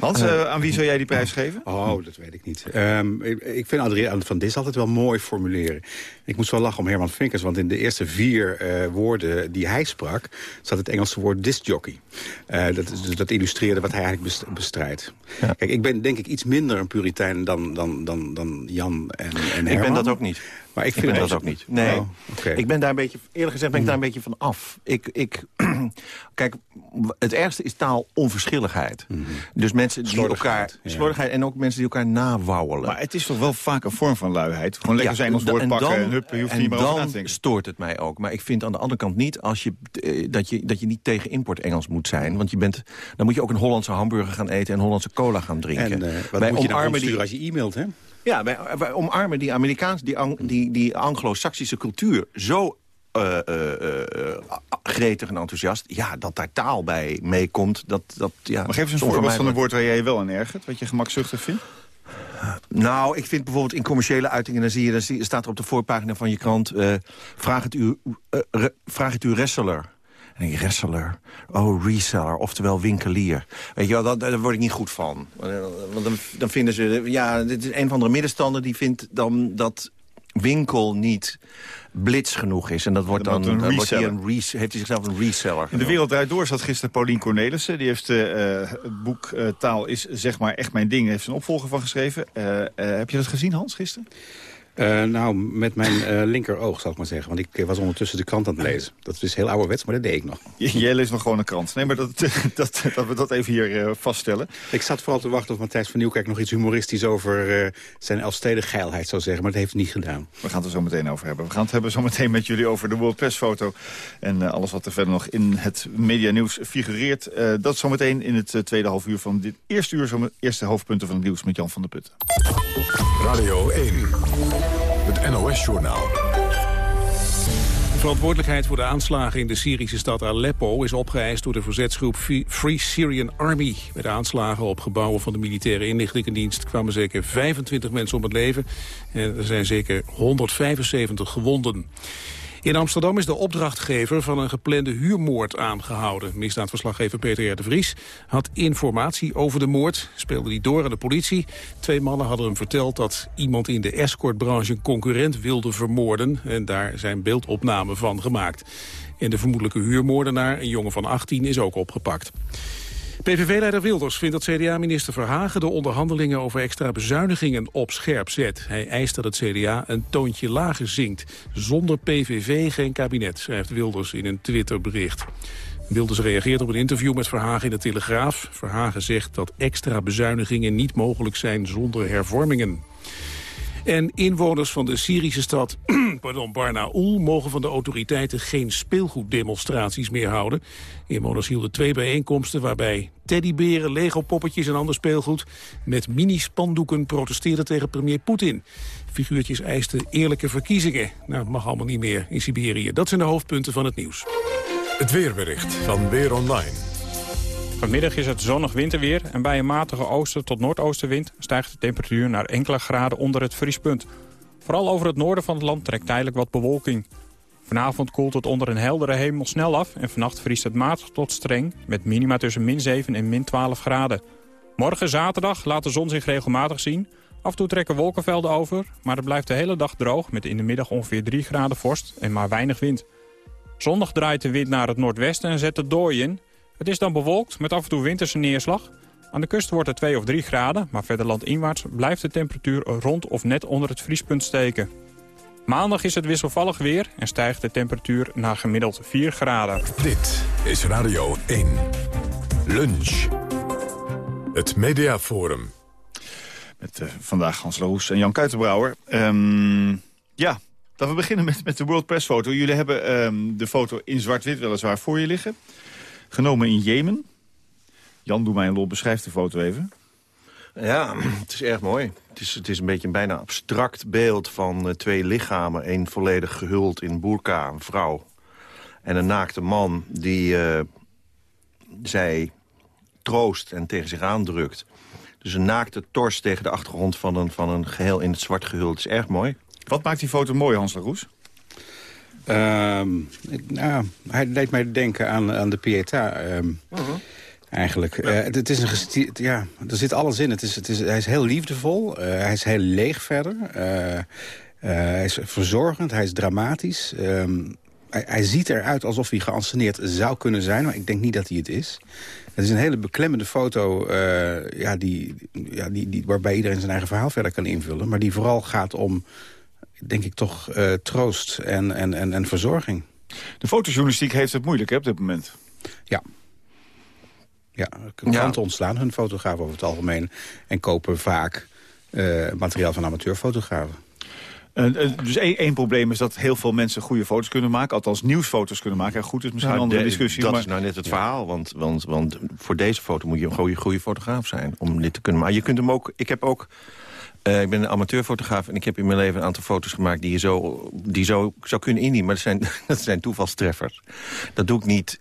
Hans, eh, aan wie zou jij die prijs geven? Oh, dat weet ik niet. Ehm, ik, ik vind Adriaan van Dis altijd wel mooi formuleren. Ik moest wel lachen om Herman Vinkers, want in de eerste vier eh, woorden die hij sprak... zat het Engelse woord discjockey. Eh dat, dus dat illustreerde wat hij eigenlijk best- bestrijdt. Kijk, ik ben denk ik iets minder een puritein dan, dan, dan, dan Jan en, en Herman. Ik ben dat ook niet. Maar ik vind ben dat ook niet. Nee, Oh, oké. ik ben daar een beetje, eerlijk gezegd ben ik daar een beetje van af. Ik, ik, kijk, het ergste is taalonverschilligheid. Dus mensen die elkaar, ja. slordigheid en ook mensen die elkaar nawouwelen. Maar het is toch wel vaak een vorm van luiheid? Gewoon lekker Ja, zijn ons woord en pakken en hup, je hoeft en niet meer over na dan te denken. stoort het mij ook. Maar ik vind aan de andere kant niet als je, eh, dat, je, dat je niet tegen import Engels moet zijn. Want je bent, dan moet je ook een Hollandse hamburger gaan eten en Hollandse cola gaan drinken. En eh, wat Wij moet je dan opsturen als je e-mailt, hè? Ja, wij, wij omarmen die Amerikaans, die, die, die Anglo-Saxische cultuur zo eh, gretig en enthousiast. Ja, dat daar taal bij meekomt, dat, dat ja, Maar geef eens een voorbeeld van een woord waar jij je wel aan ergert. Wat je gemakzuchtig vindt. Nou, ik vind bijvoorbeeld in commerciële uitingen... dan, zie je, dan staat er op de voorpagina van je krant... vraag, het uw, re- vraag het uw wrestler. En denk je, wrestler, oh, reseller, oftewel winkelier. Weet je wel, dat, daar word ik niet goed van. Want dan, dan vinden ze, ja, dit is een van de middenstander... die vindt dan dat winkel niet blitz genoeg is. En dat wordt Dan dan, wordt een wordt res- heeft hij zichzelf een reseller In de. Wereld Draait Door zat gisteren Paulien Cornelissen. Die heeft eh, eh, het boek eh, Taal is zeg maar echt mijn ding. heeft een opvolger van geschreven. Eh, eh, heb je dat gezien, Hans, gisteren? Eh, nou, met mijn eh, linkeroog, zal ik maar zeggen. Want ik eh, was ondertussen de krant aan het lezen. Dat is heel ouderwets, maar dat deed ik nog. J- Jij leest nog gewoon een krant. Nee, maar <laughs> dat, dat, dat we dat even hier eh, vaststellen. Ik zat vooral te wachten of Matthijs van Nieuwkerk nog iets humoristisch over eh, zijn Elfstedengeilheid zou zeggen. Maar dat heeft hij niet gedaan. We gaan het er zo meteen over hebben. We gaan het hebben zo meteen met jullie over de World Press foto. En eh, alles wat er verder nog in het medianieuws figureert. Eh, dat zometeen in het tweede half uur van dit eerste uur. Zo eerste hoofdpunten van het nieuws met Jan van der Putten. Radio 1, het NOS-journaal. De verantwoordelijkheid voor de aanslagen in de Syrische stad Aleppo is opgeëist door de verzetsgroep Free Syrian Army. Bij de aanslagen op gebouwen van de militaire inlichtingendienst kwamen zeker 25 mensen om het leven en er zijn zeker 175 gewonden. In Amsterdam is de opdrachtgever van een geplande huurmoord aangehouden. Misdaadverslaggever Peter R. de Vries had informatie over de moord, speelde die door aan de politie. Twee mannen hadden hem verteld dat iemand in de escortbranche een concurrent wilde vermoorden. En daar zijn beeldopnamen van gemaakt. En de vermoedelijke huurmoordenaar, een jongen van 18, is ook opgepakt. PVV-leider Wilders vindt dat CDA-minister Verhagen de onderhandelingen over extra bezuinigingen op scherp zet. Hij eist dat het CDA een toontje lager zingt. Zonder PVV geen kabinet, schrijft Wilders in een Twitterbericht. Wilders reageert op een interview met Verhagen in de Telegraaf. Verhagen zegt dat extra bezuinigingen niet mogelijk zijn zonder hervormingen. En inwoners van de Syrische stad <clears throat> pardon, Barnaul mogen van de autoriteiten geen speelgoeddemonstraties meer houden. Inwoners hielden twee bijeenkomsten waarbij teddyberen, Lego-poppetjes en ander speelgoed met mini-spandoeken protesteerden tegen premier Poetin. Figuurtjes eisten eerlijke verkiezingen. Nou, dat mag allemaal niet meer in Siberië. Dat zijn de hoofdpunten van het nieuws. Het weerbericht van Weer Online. Vanmiddag is het zonnig winterweer en bij een matige oosten tot noordoostenwind stijgt de temperatuur naar enkele graden onder het vriespunt. Vooral over het noorden van het land trekt tijdelijk wat bewolking. Vanavond koelt het onder een heldere hemel snel af en vannacht vriest het matig tot streng met minima tussen min 7 en min 12 graden. Morgen zaterdag laat de zon zich regelmatig zien. Af en toe trekken wolkenvelden over, maar het blijft de hele dag droog met in de middag ongeveer 3 graden vorst en maar weinig wind. Zondag draait de wind naar het noordwesten en zet het dooi in. Het is dan bewolkt met af en toe winterse neerslag. Aan de kust wordt het 2 of 3 graden, maar verder landinwaarts blijft de temperatuur rond of net onder het vriespunt steken. Maandag is het wisselvallig weer en stijgt de temperatuur naar gemiddeld 4 graden. Dit is Radio 1. Lunch. Het Mediaforum. Met eh, vandaag Hans Loos en Jan Kuitenbrouwer. Ehm, ja, dat we beginnen met, met de World Press foto. Jullie hebben ehm, de foto in zwart-wit weliswaar voor je liggen. Genomen in Jemen. Jan, doe mij een lol, beschrijf de foto even. Ja, <clears throat> het is erg mooi. Het is, het is een beetje een bijna abstract beeld van eh, twee lichamen. Eén volledig gehuld in burka, een vrouw. En een naakte man die eh, zij troost en tegen zich aandrukt. Dus een naakte tors tegen de achtergrond van een, van een geheel in het zwart gehuld. Het is erg mooi. Wat maakt die foto mooi, Hans Laroes? Ehm, nou, hij deed mij denken aan, aan de Pietà. ehm, Eigenlijk. Eh, het, het is een ja, er zit alles in. Het is, het is, hij is heel liefdevol. eh, hij is heel leeg verder. eh, hij is verzorgend. Hij is dramatisch. ehm, hij, hij ziet eruit alsof hij geanceneerd zou kunnen zijn. Maar ik denk niet dat hij het is. Het is een hele beklemmende foto ja, die, ja, die, die, waarbij iedereen zijn eigen verhaal verder kan invullen. Maar die vooral gaat om, denk ik toch, eh, troost en, en, en, en verzorging. De fotojournalistiek heeft het moeilijk hè, op dit moment. Ja. Ja, kranten ontslaan hun fotografen over het algemeen... en kopen vaak eh, materiaal van amateurfotografen. Eh, dus één, één probleem is dat heel veel mensen goede foto's kunnen maken. Althans nieuwsfoto's kunnen maken. En goed is misschien Nou, een andere de- discussie. Dat maar... is nou net het verhaal. Want, want, want voor deze foto moet je een goede, goede fotograaf zijn. Om dit te kunnen maken. Je kunt hem ook... Ik heb ook... eh, ik ben een amateurfotograaf en ik heb in mijn leven een aantal foto's gemaakt... die je zo, die zo zou kunnen indienen. Maar dat zijn, <laughs> dat zijn toevalstreffers. Dat doe ik niet...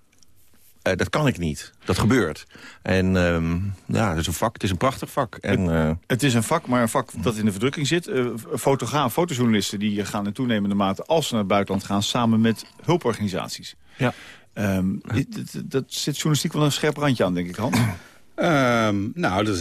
eh, dat kan ik niet. Dat gebeurt. En ehm, ja, het is een vak. Het is een prachtig vak. En, eh, Het is een vak, maar een vak dat in de verdrukking zit. Eh, fotograaf, fotojournalisten die gaan in toenemende mate... als ze naar het buitenland gaan, samen met hulporganisaties. Ja. Ehm, dat zit journalistiek wel een scherp randje aan, denk ik, Hans. Ehm, nou, laat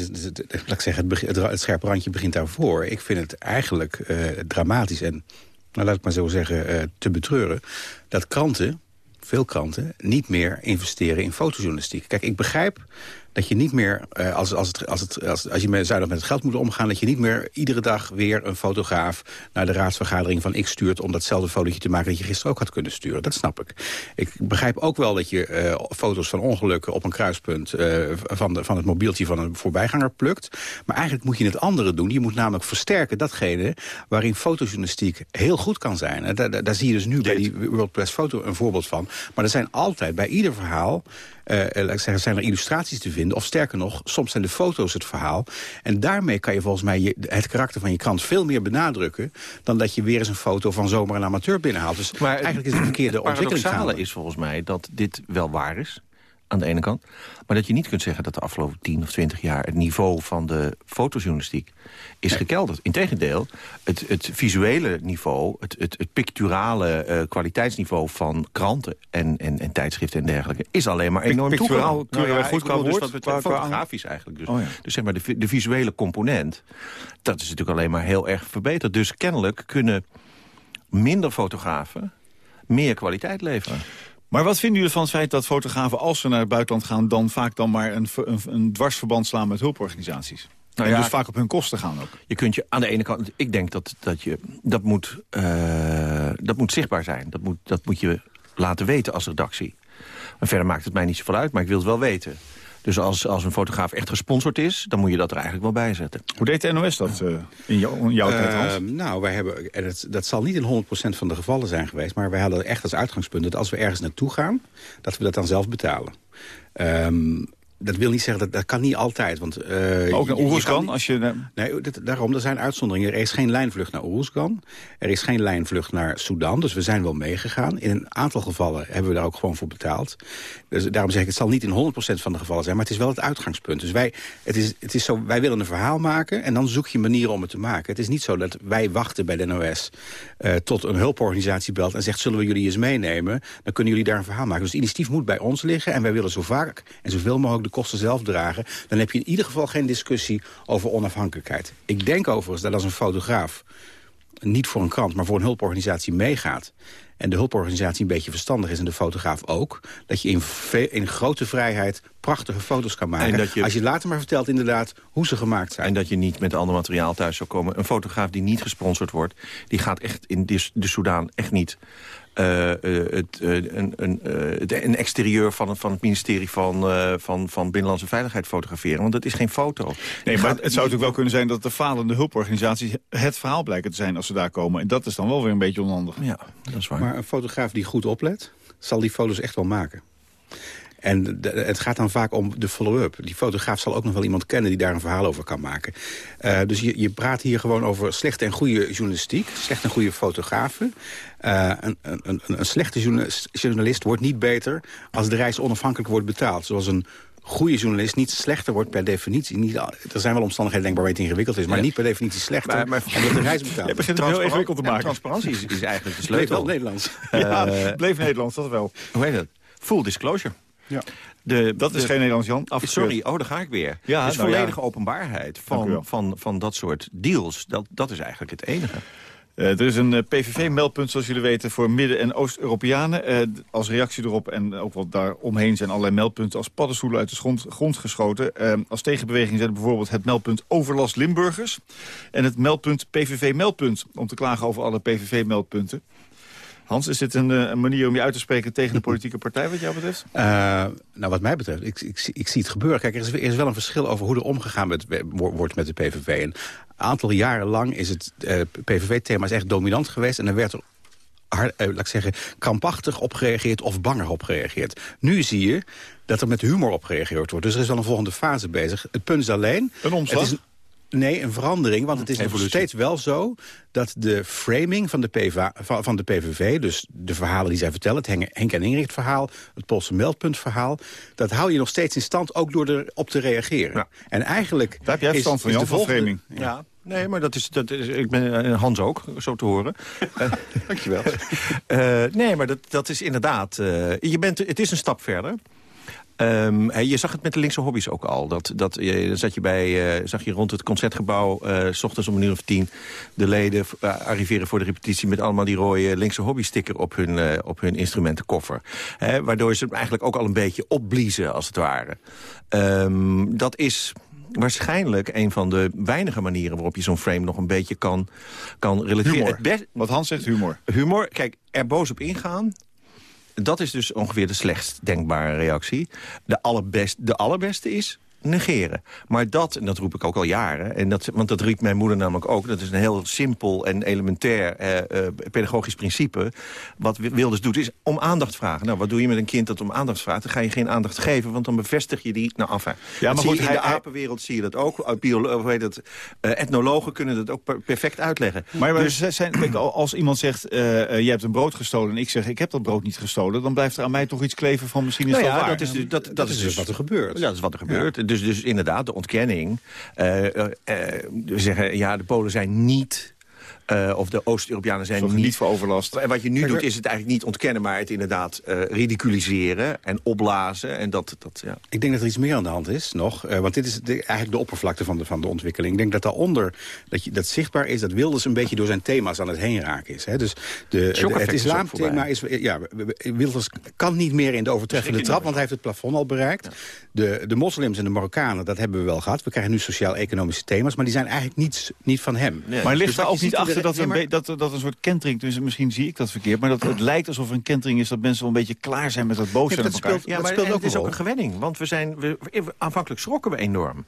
ik zeggen, het, het, het scherpe randje begint daarvoor. Ik vind het eigenlijk eh, dramatisch en, nou, laat ik maar zo zeggen, eh, te betreuren... dat kranten, veel kranten, niet meer investeren in fotojournalistiek. Kijk, ik begrijp dat je niet meer, eh, als, als, het, als, het, als, als je met, zuinig met het geld moet omgaan... dat je niet meer iedere dag weer een fotograaf naar de raadsvergadering van X stuurt... om datzelfde fotootje te maken dat je gisteren ook had kunnen sturen. Dat snap ik. Ik begrijp ook wel dat je eh, foto's van ongelukken op een kruispunt... eh, van, de, van het mobieltje van een voorbijganger plukt. Maar eigenlijk moet je het andere doen. Je moet namelijk versterken datgene waarin fotojournalistiek heel goed kan zijn. Daar, daar, daar zie je dus nu bij die World Press Foto een voorbeeld van. Maar er zijn altijd bij ieder verhaal eh, eh, zeggen, zijn er illustraties te vinden. Of sterker nog, soms zijn de foto's het verhaal. En daarmee kan je volgens mij je, het karakter van je krant veel meer benadrukken... dan dat je weer eens een foto van zomaar een amateur binnenhaalt. Dus eigenlijk is het een verkeerde <clears throat> Het ontwikkeling paradoxale gaande. is volgens mij dat dit wel waar is. Aan de ene kant. Maar dat je niet kunt zeggen dat de afgelopen 10 of 20 jaar... het niveau van de fotojournalistiek is gekelderd. Integendeel, het, het visuele niveau... het, het, het picturale eh, kwaliteitsniveau van kranten en, en, en tijdschriften en dergelijke... is alleen maar enorm Picturaal toegenomen. ik goed qua bedoel dus wat qua- fotografisch eigenlijk. Dus, Oh ja. dus zeg maar de, de visuele component... dat is natuurlijk alleen maar heel erg verbeterd. Dus kennelijk kunnen minder fotografen meer kwaliteit leveren. Maar wat vinden jullie van het feit dat fotografen, als ze naar het buitenland gaan... dan vaak dan maar een, een, een dwarsverband slaan met hulporganisaties? Nou en ja, dus vaak op hun kosten gaan ook. Je kunt je aan de ene kant... Ik denk dat, dat je... Dat moet, eh, dat moet zichtbaar zijn. Dat moet, dat moet je laten weten als redactie. En verder maakt het mij niet zoveel uit, maar ik wil het wel weten. Dus als, als een fotograaf echt gesponsord is... dan moet je dat er eigenlijk wel bij zetten. Hoe deed de NOS dat eh, in, jou, in jouw tijd, Hans? Ehm, nou, wij hebben, en het, dat zal niet in 100% van de gevallen zijn geweest... maar wij hadden echt als uitgangspunt dat als we ergens naartoe gaan... dat we dat dan zelf betalen. Ehm, dat wil niet zeggen, dat, dat kan niet altijd. Want, eh, Ook naar Oeruzgan, als je... Nee, daarom, er zijn uitzonderingen. Er is geen lijnvlucht naar Oeruzgan. Er is geen lijnvlucht naar Sudan, dus we zijn wel meegegaan. In een aantal gevallen hebben we daar ook gewoon voor betaald. Dus daarom zeg ik, het zal niet in 100% van de gevallen zijn... maar het is wel het uitgangspunt. Dus wij, het is, het is zo, wij willen een verhaal maken en dan zoek je manieren om het te maken. Het is niet zo dat wij wachten bij de NOS eh, tot een hulporganisatie belt... en zegt, zullen we jullie eens meenemen? Dan kunnen jullie daar een verhaal maken. Dus het initiatief moet bij ons liggen... en wij willen zo vaak en zoveel mogelijk de kosten zelf dragen. Dan heb je in ieder geval geen discussie over onafhankelijkheid. Ik denk overigens dat als een fotograaf niet voor een krant, maar voor een hulporganisatie meegaat... en de hulporganisatie een beetje verstandig is en de fotograaf ook... dat je in, in grote vrijheid prachtige foto's kan maken. En dat je- Als je later maar vertelt inderdaad hoe ze gemaakt zijn. En dat je niet met ander materiaal thuis zou komen. Een fotograaf die niet gesponsord wordt... die gaat echt in de, de Soudaan echt niet... eh, eh, het, eh, een, een, eh, het- een exterieur van, het- van het ministerie van, eh, van, van Binnenlandse Veiligheid fotograferen. Want dat is geen foto. Nee, maar het zou natuurlijk wel kunnen zijn dat de falende hulporganisaties het verhaal blijken te zijn als ze daar komen. En dat is dan wel weer een beetje onhandig. Ja, dat is waar. Maar een fotograaf die goed oplet, zal die foto's echt wel maken. En de- het gaat dan vaak om de follow-up. Die fotograaf zal ook nog wel iemand kennen die daar een verhaal over kan maken. Eh, dus je, je praat hier gewoon over slechte en goede journalistiek. Slechte en goede fotografen. Eh, een, een, een, een slechte journalist, wordt niet beter als de reis onafhankelijk wordt betaald. Zoals een goede journalist niet slechter wordt per definitie. Niet, er zijn wel omstandigheden denkbaar waar het ingewikkeld is... maar Ja. niet per definitie slechter, Maar- maar- omdat de reis betaald <laughs> Je begint het heel ingewikkeld te maken. transparantie is, is eigenlijk de Bleef sleutel. wel Nederlands. <laughs> Ja, Eh, bleef Nederlands, dat wel. Hoe heet dat? Full disclosure. Ja. De, Dat is de- geen Nederlands, Jan. Afgekeurd. Sorry, oh, daar ga ik weer. Ja, nou ja. volledige openbaarheid Dank u wel. van, van, van dat soort deals, dat, dat is eigenlijk het enige. Eh, er is een eh, PVV-meldpunt, zoals jullie weten, voor Midden- en Oost-Europeanen. Eh, als reactie erop en ook wat daaromheen zijn allerlei meldpunten... als paddenstoelen uit de grond, grond geschoten. Eh, als tegenbeweging zijn er bijvoorbeeld het meldpunt Overlast Limburgers... en het meldpunt PVV-meldpunt, om te klagen over alle PVV-meldpunten. Hans, is dit een, eh, een manier om je uit te spreken tegen de politieke partij, wat jou betreft? Eh, nou, wat mij betreft, ik, ik, zie- ik zie het gebeuren. Kijk, er is, er is wel een verschil over hoe er omgegaan met, wo- wordt met de PVV. En een aantal jaren lang is het eh, PVV-thema echt dominant geweest... en er werd er hard, eh, laat ik zeggen, krampachtig op gereageerd of banger op gereageerd. Nu zie je dat er met humor op gereageerd wordt. Dus er is wel een volgende fase bezig. Het punt is alleen... Een omslag? Nee, een verandering. Want het is nog steeds wel zo dat de framing van de, PVA, van, van de PVV... dus de verhalen die zij vertellen, het Henk- en Ingrid verhaal... het Poolse meldpuntverhaal... dat hou je nog steeds in stand ook door erop te reageren. En eigenlijk... Daar heb jij is- verstand van, is Jan, de van volgende- framing. Ja, nee, maar dat is, dat is ik ben eh, Hans ook, zo te horen. <laughs> Eh, Dankjewel. <laughs> eh, nee, maar dat, dat is inderdaad, eh, je bent, het is een stap verder. Ehm, je zag het met de linkse hobby's ook al. Dat, dat, je, dan zat je bij, eh, zag je rond het concertgebouw, eh, s ochtends om een uur of tien... de leden eh, arriveren voor de repetitie met allemaal die rode linkse hobby-sticker op hun, eh, op hun instrumentenkoffer. Hè, waardoor ze hem eigenlijk ook al een beetje opbliezen, als het ware. Ehm, dat is waarschijnlijk een van de weinige manieren... waarop je zo'n frame nog een beetje kan, kan relativeren. Humor. Het best- Wat Hans zegt, humor. humor, kijk, er boos op ingaan... dat is dus ongeveer de slechtst denkbare reactie. De, allerbest, de allerbeste is negeren. Maar dat, en dat roep ik ook al jaren... En dat, want dat riep mijn moeder namelijk ook... dat is een heel simpel en elementair eh, eh, pedagogisch principe. Wat Wilders doet, is om aandacht vragen. Nou, wat doe je met een kind dat om aandacht vraagt? Dan ga je geen aandacht geven, want dan bevestig je die... Nou, enfin, Ja, maar dat goed, in hij- de apenwereld zie je dat ook. Uh, biolo- hoe het? Eh, etnologen kunnen dat ook per- perfect uitleggen. Maar, maar Dus- zijn, kijk, als iemand zegt, eh, je hebt een brood gestolen... en ik zeg, ik heb dat brood niet gestolen... dan blijft er aan mij toch iets kleven van misschien is Nou ja, wel waar. dat is, dus- dat, dat, is dus wat er gebeurt. Ja, dat is wat er gebeurt. Dus, dus inderdaad, de ontkenning. eh, eh, eh, we zeggen, ja, de Polen zijn niet... eh, of de Oost-Europeanen zijn niet... niet voor overlast. En wat je nu doet, is het eigenlijk niet ontkennen... maar het inderdaad eh, ridiculiseren en opblazen. En dat, dat, ja. Ik denk dat er iets meer aan de hand is nog. eh, want dit is de, eigenlijk de oppervlakte van de, van de ontwikkeling. Ik denk dat daaronder dat, je, dat zichtbaar is... dat Wilders een beetje door zijn thema's aan het heen raken is. Hè. Dus de, het islamthema is... Ja, Wilders kan niet meer in de overtreffende trap... want hij heeft het plafond al bereikt. De, de moslims en de Marokkanen, dat hebben we wel gehad. We krijgen nu sociaal-economische thema's... maar die zijn eigenlijk niet, niet van hem. Maar ligt Dus daar ook niet ziet dat, Nee, een maar- dat, dat een soort kentering... dus misschien zie ik dat verkeerd... maar dat het lijkt alsof er een kentering is... dat mensen wel een beetje klaar zijn met dat boos Ja, zijn dat op elkaar. speelt- Ja, maar speelt ook het is een ook een gewenning. Want we zijn, we, aanvankelijk schrokken we enorm.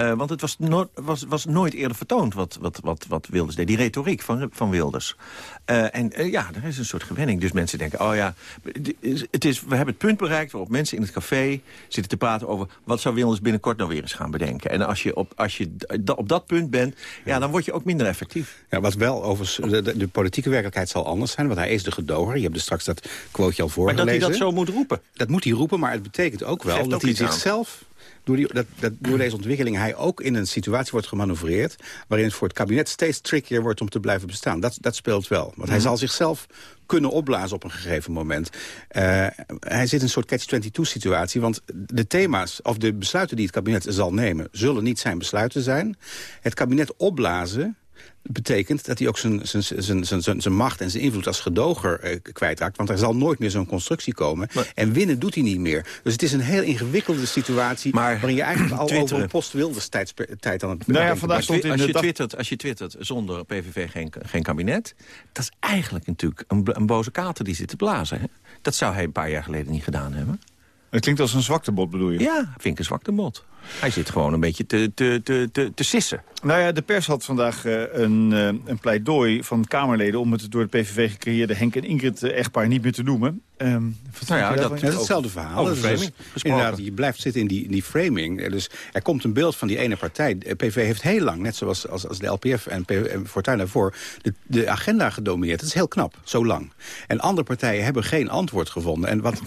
Eh, want het was, no was, was nooit eerder vertoond wat, wat, wat, wat Wilders deed. Die retoriek van, van Wilders. Eh, en eh, ja, er is een soort gewenning. Dus mensen denken, oh ja, het is, we hebben het punt bereikt... waarop mensen in het café zitten te praten over... wat zou Wilders binnenkort nou weer eens gaan bedenken. En als je op, als je op dat punt bent, ja, dan word je ook minder effectief. Ja, wat wel overigens, de, de, de politieke werkelijkheid zal anders zijn. Want hij is de gedoger. Je hebt dus straks dat quoteje al Maar voorgelezen. dat hij dat zo moet roepen. Dat moet hij roepen, maar het betekent ook wel Geeft dat ook hij zichzelf... Door, die, dat, dat, door deze ontwikkeling hij ook in een situatie wordt gemanoeuvreerd... waarin het voor het kabinet steeds trickier wordt om te blijven bestaan. Dat, dat speelt wel. Want Mhm. hij zal zichzelf kunnen opblazen op een gegeven moment. Eh, hij zit in een soort catch-22-situatie. Want de thema's, of de besluiten die het kabinet zal nemen... zullen niet zijn besluiten zijn. Het kabinet opblazen betekent dat hij ook zijn, zijn, zijn, zijn, zijn, zijn macht en zijn invloed als gedoger eh, kwijtraakt. Want er zal nooit meer zo'n constructie komen. En winnen doet hij niet meer. Dus het is een heel ingewikkelde situatie... waarin je eigenlijk al over een post-Wilders tijd, tijd aan het Nou ja, vandaag bent. stond in als, de je dag... twittert, als je twittert zonder PVV geen, geen kabinet... dat is eigenlijk natuurlijk een, een boze kater die zit te blazen. Hè? Dat zou hij een paar jaar geleden niet gedaan hebben. Het klinkt als een zwaktebod, bedoel je? Ja, vind ik een zwaktebod. Hij zit gewoon een beetje te, te, te, te, te sissen. Nou ja, de pers had vandaag uh, een, uh, een pleidooi van Kamerleden... om het door de PVV gecreëerde Henk en Ingrid-echtpaar niet meer te noemen. Um, nou ja, dat, is hetzelfde verhaal. Over framing dus, inderdaad, je blijft zitten in die, in die framing. Dus er komt een beeld van die ene partij. De PVV heeft heel lang, net zoals als, als de LPF en, PV, en Fortuyn daarvoor... De, de agenda gedomineerd. Dat is heel knap, zo lang. En andere partijen hebben geen antwoord gevonden. En wat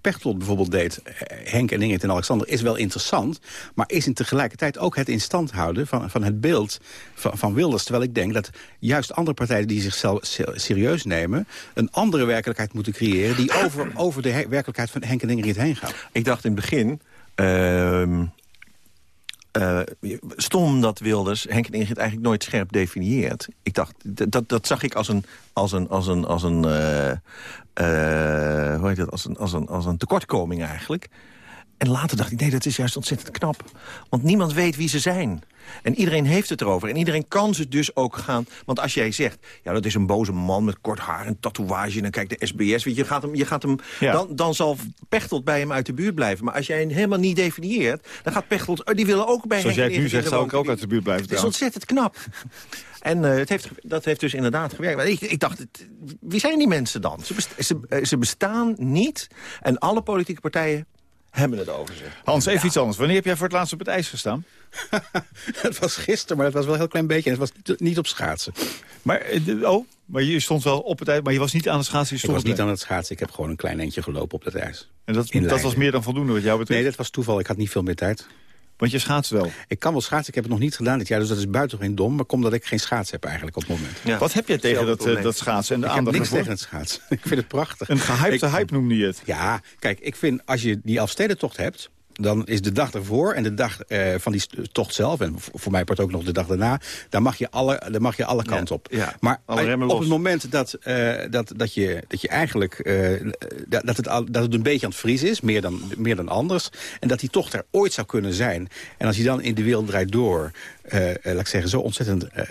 Pechtold bijvoorbeeld deed, eh, Henk en Ingrid en Alexander... is wel interessant, maar is in tegelijkertijd ook het in stand houden... van, van het beeld van, van Wilders. Terwijl ik denk dat juist andere partijen die zichzelf serieus nemen... een andere werkelijkheid moeten creëren... die over, over de werkelijkheid van Henk en Ingrid heen gaat. Ik dacht in het begin... Uh, uh, stom dat Wilders Henk en Ingrid eigenlijk nooit scherp definieert. Ik dacht, dat, dat zag ik als een, als een, als een, als een, uh, uh, hoe heet dat, als een, als een, als een tekortkoming eigenlijk. En later dacht ik, nee, dat is juist ontzettend knap. Want niemand weet wie ze zijn. En iedereen heeft het erover. En iedereen kan ze dus ook gaan... Want als jij zegt, ja, dat is een boze man met kort haar en tatoeage... en dan kijkt de SBS, weet je, gaat hem, je gaat hem, dan, dan zal Pechtold bij hem uit de buurt blijven. Maar als jij hem helemaal niet definieert... dan gaat Pechtold, oh, die willen ook bij Zoals hem... jij het nu zegt, zou ik ook uit de buurt blijven. Het is ontzettend knap. En uh, het heeft, dat heeft dus inderdaad gewerkt. Maar ik, ik dacht, het, wie zijn die mensen dan? Ze, best, ze, ze bestaan niet. En alle politieke partijen hebben het over zich. Hans, even iets anders. Wanneer heb jij voor het laatst op het ijs gestaan? <laughs> het was gisteren, maar het was wel een heel klein beetje. En het was niet, op schaatsen. Maar, oh, maar je stond wel op het ijs, maar je was niet aan het schaatsen? Je ik was niet aan het schaatsen. Ik heb gewoon een klein eentje gelopen op het ijs. En dat, dat was meer dan voldoende wat jou betreft? Nee, dat was toeval. Ik had niet veel meer tijd. Want je schaatst wel? Ik kan wel schaatsen. Ik heb het nog niet gedaan dit jaar, dus dat is buitengewoon dom. Maar komt dat ik geen schaats heb eigenlijk op het moment. Wat heb jij tegen dat, uh, dat schaatsen en de ik aandacht heb niks tegen het schaatsen. <laughs> ik vind het prachtig. Een gehypte ik, hype noemde je het. Ja, kijk, ik vind als je die Afstedentocht hebt dan is de dag ervoor en de dag uh, van die tocht zelf... en voor mij part ook nog de dag daarna... daar mag je alle, daar mag je alle kanten op. Ja, maar op het moment dat, uh, dat, dat, je, dat je eigenlijk... Uh, dat, het, dat het een beetje aan het vriezen is, meer dan, meer dan anders... en dat die tocht er ooit zou kunnen zijn... en als je dan in de wereld draait door... Uh, laat ik zeggen, zo ontzettend uh,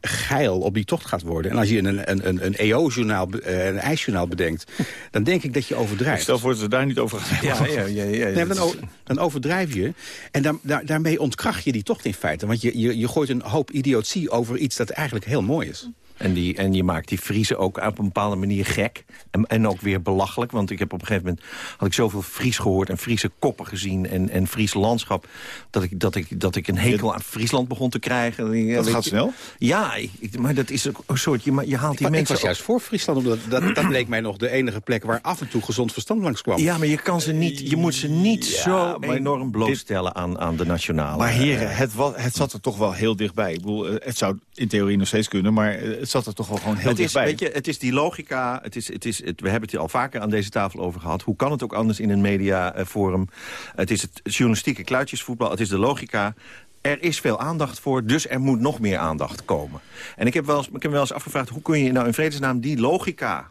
geil op die tocht gaat worden. En als je een, een, een, een EO-journaal, uh, een ijsjournaal bedenkt... dan denk ik dat je overdrijft. Stel voor dat ze daar niet over gaan ja, ja, ja, ja, nee, dan, dan, overdrijf je. En daar, daar, daarmee ontkracht je die tocht in feite. Want je, je, je gooit een hoop idiotie over iets dat eigenlijk heel mooi is. En, die, en je maakt die Friese ook op een bepaalde manier gek. En, en ook weer belachelijk. Want ik heb op een gegeven moment had ik zoveel Fries gehoord... en Friese koppen gezien en, en Fries landschap... Dat ik, dat, ik, dat ik een hekel aan Friesland begon te krijgen. Dat gaat je, snel? Ja, ik, maar dat is ook een soort... Je, je haalt die ik, mensen... Ik was juist voor Friesland. Omdat dat, dat leek mij nog de enige plek waar af en toe gezond verstand langs kwam. Ja, maar je, kan ze niet, je moet ze niet ja, zo enorm blootstellen aan, aan de nationale... Maar heren, het, was, het zat er toch wel heel dichtbij. Ik bedoel, het zou in theorie nog steeds kunnen... maar het zat er toch wel gewoon heel het is, dichtbij. Weet je, het is die logica, het is, het is, het, we hebben het hier al vaker aan deze tafel over gehad. Hoe kan het ook anders in een mediaforum? Het is het journalistieke kluitjesvoetbal, het is de logica. Er is veel aandacht voor, dus er moet nog meer aandacht komen. En ik heb, wel eens, ik heb me wel eens afgevraagd... hoe kun je nou in vredesnaam die logica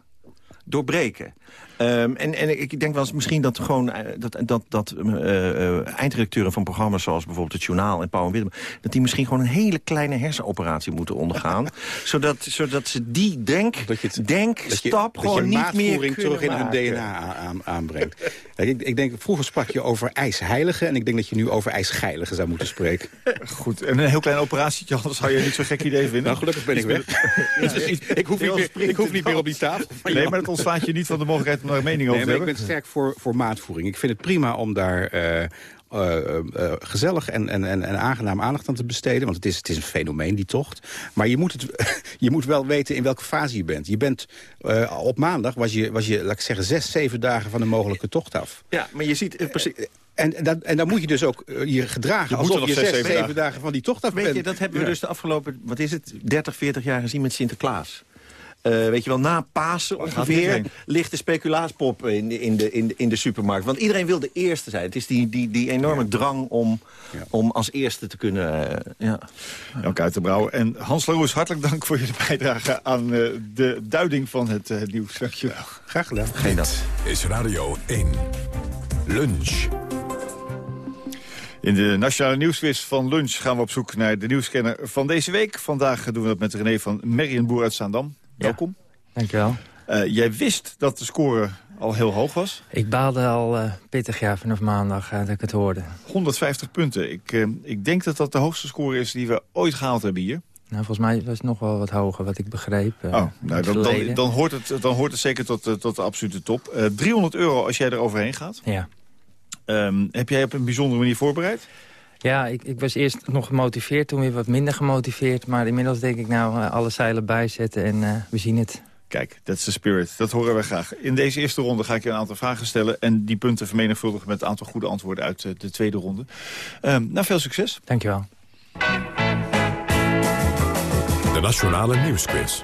doorbreken? Um, en, en ik denk wel eens misschien dat gewoon dat, dat, dat uh, eindredacteuren van programma's zoals bijvoorbeeld het Journaal en Pauw en Willem, dat die misschien gewoon een hele kleine hersenoperatie moeten ondergaan, <laughs> zodat, zodat ze die denk, dat je het, denk dat je, stap dat gewoon je niet meer terug in hun. DNA aan, aanbrengt. ik, ik denk, vroeger sprak je over ijsheilige en ik denk dat je nu over ijsgeilige zou moeten spreken. <laughs> Goed, en een heel klein operatietje, anders zou je niet zo'n gek idee vinden. Nou, gelukkig ben ik weg. <laughs> ik hoef niet meer, ik hoef niet meer op die tafel. Nee, maar dat ontslaat je niet van de mogelijkheid mening over nee, te hebben. Ik ben sterk voor, voor maatvoering. Ik vind het prima om daar uh, uh, uh, gezellig en, en, en, en aangenaam aandacht aan te besteden. Want het is, het is een fenomeen, die tocht. Maar je moet, het, <laughs> je moet wel weten in welke fase je bent. Je bent op maandag, was je, was je, laat ik zeggen, zes, zeven dagen van de mogelijke tocht af. Ja, maar je ziet... precies en, dat, en dan moet je dus ook je gedragen je alsof je zes, zeven, zeven dagen. dagen van die tocht af Weet bent. je, dat hebben we ja. dus de afgelopen, wat is het, 30, 40 jaar gezien met Sinterklaas. Uh, weet je wel, na Pasen ongeveer ligt de speculaaspop in, in, de, in, de, in de supermarkt. Want iedereen wil de eerste zijn. Het is die, die, die enorme ja. drang om, ja. om als eerste te kunnen... Uh, ja. Jan Kuitenbrouw en Hans Laroes, hartelijk dank voor je bijdrage aan uh, de duiding van het uh, nieuws. Dankjewel. Graag gedaan. Geen dat. Is Radio 1. Lunch. In de Nationale Nieuwsquiz van Lunch gaan we op zoek naar de nieuwscanner van deze week. Vandaag doen we dat met René van Merrienboer uit Zaandam. Welkom. Dankjewel. Uh, jij wist dat de score al heel hoog was. Ik baalde al eh, pittig ja, vanaf maandag eh, dat ik het hoorde. 150 punten. Ik, ik denk dat dat de hoogste score is die we ooit gehaald hebben hier. Nou, volgens mij was het nog wel wat hoger, wat ik begreep. Oh, nou, dan, dan, hoort het, dan hoort het zeker tot, tot de absolute top. Eh 300 euro als jij er overheen gaat. Ja. Ehm, heb jij op een bijzondere manier voorbereid? Ja, ik, ik was eerst nog gemotiveerd, toen weer wat minder gemotiveerd. Maar inmiddels denk ik nou eh, alle zeilen bijzetten en eh, we zien het. Kijk, dat is de spirit. Dat horen we graag. In deze eerste ronde ga ik je een aantal vragen stellen... en die punten vermenigvuldigen met een aantal goede antwoorden uit eh, de tweede ronde. Ehm nou, veel succes. Dankjewel. De Nationale Nieuwsquiz.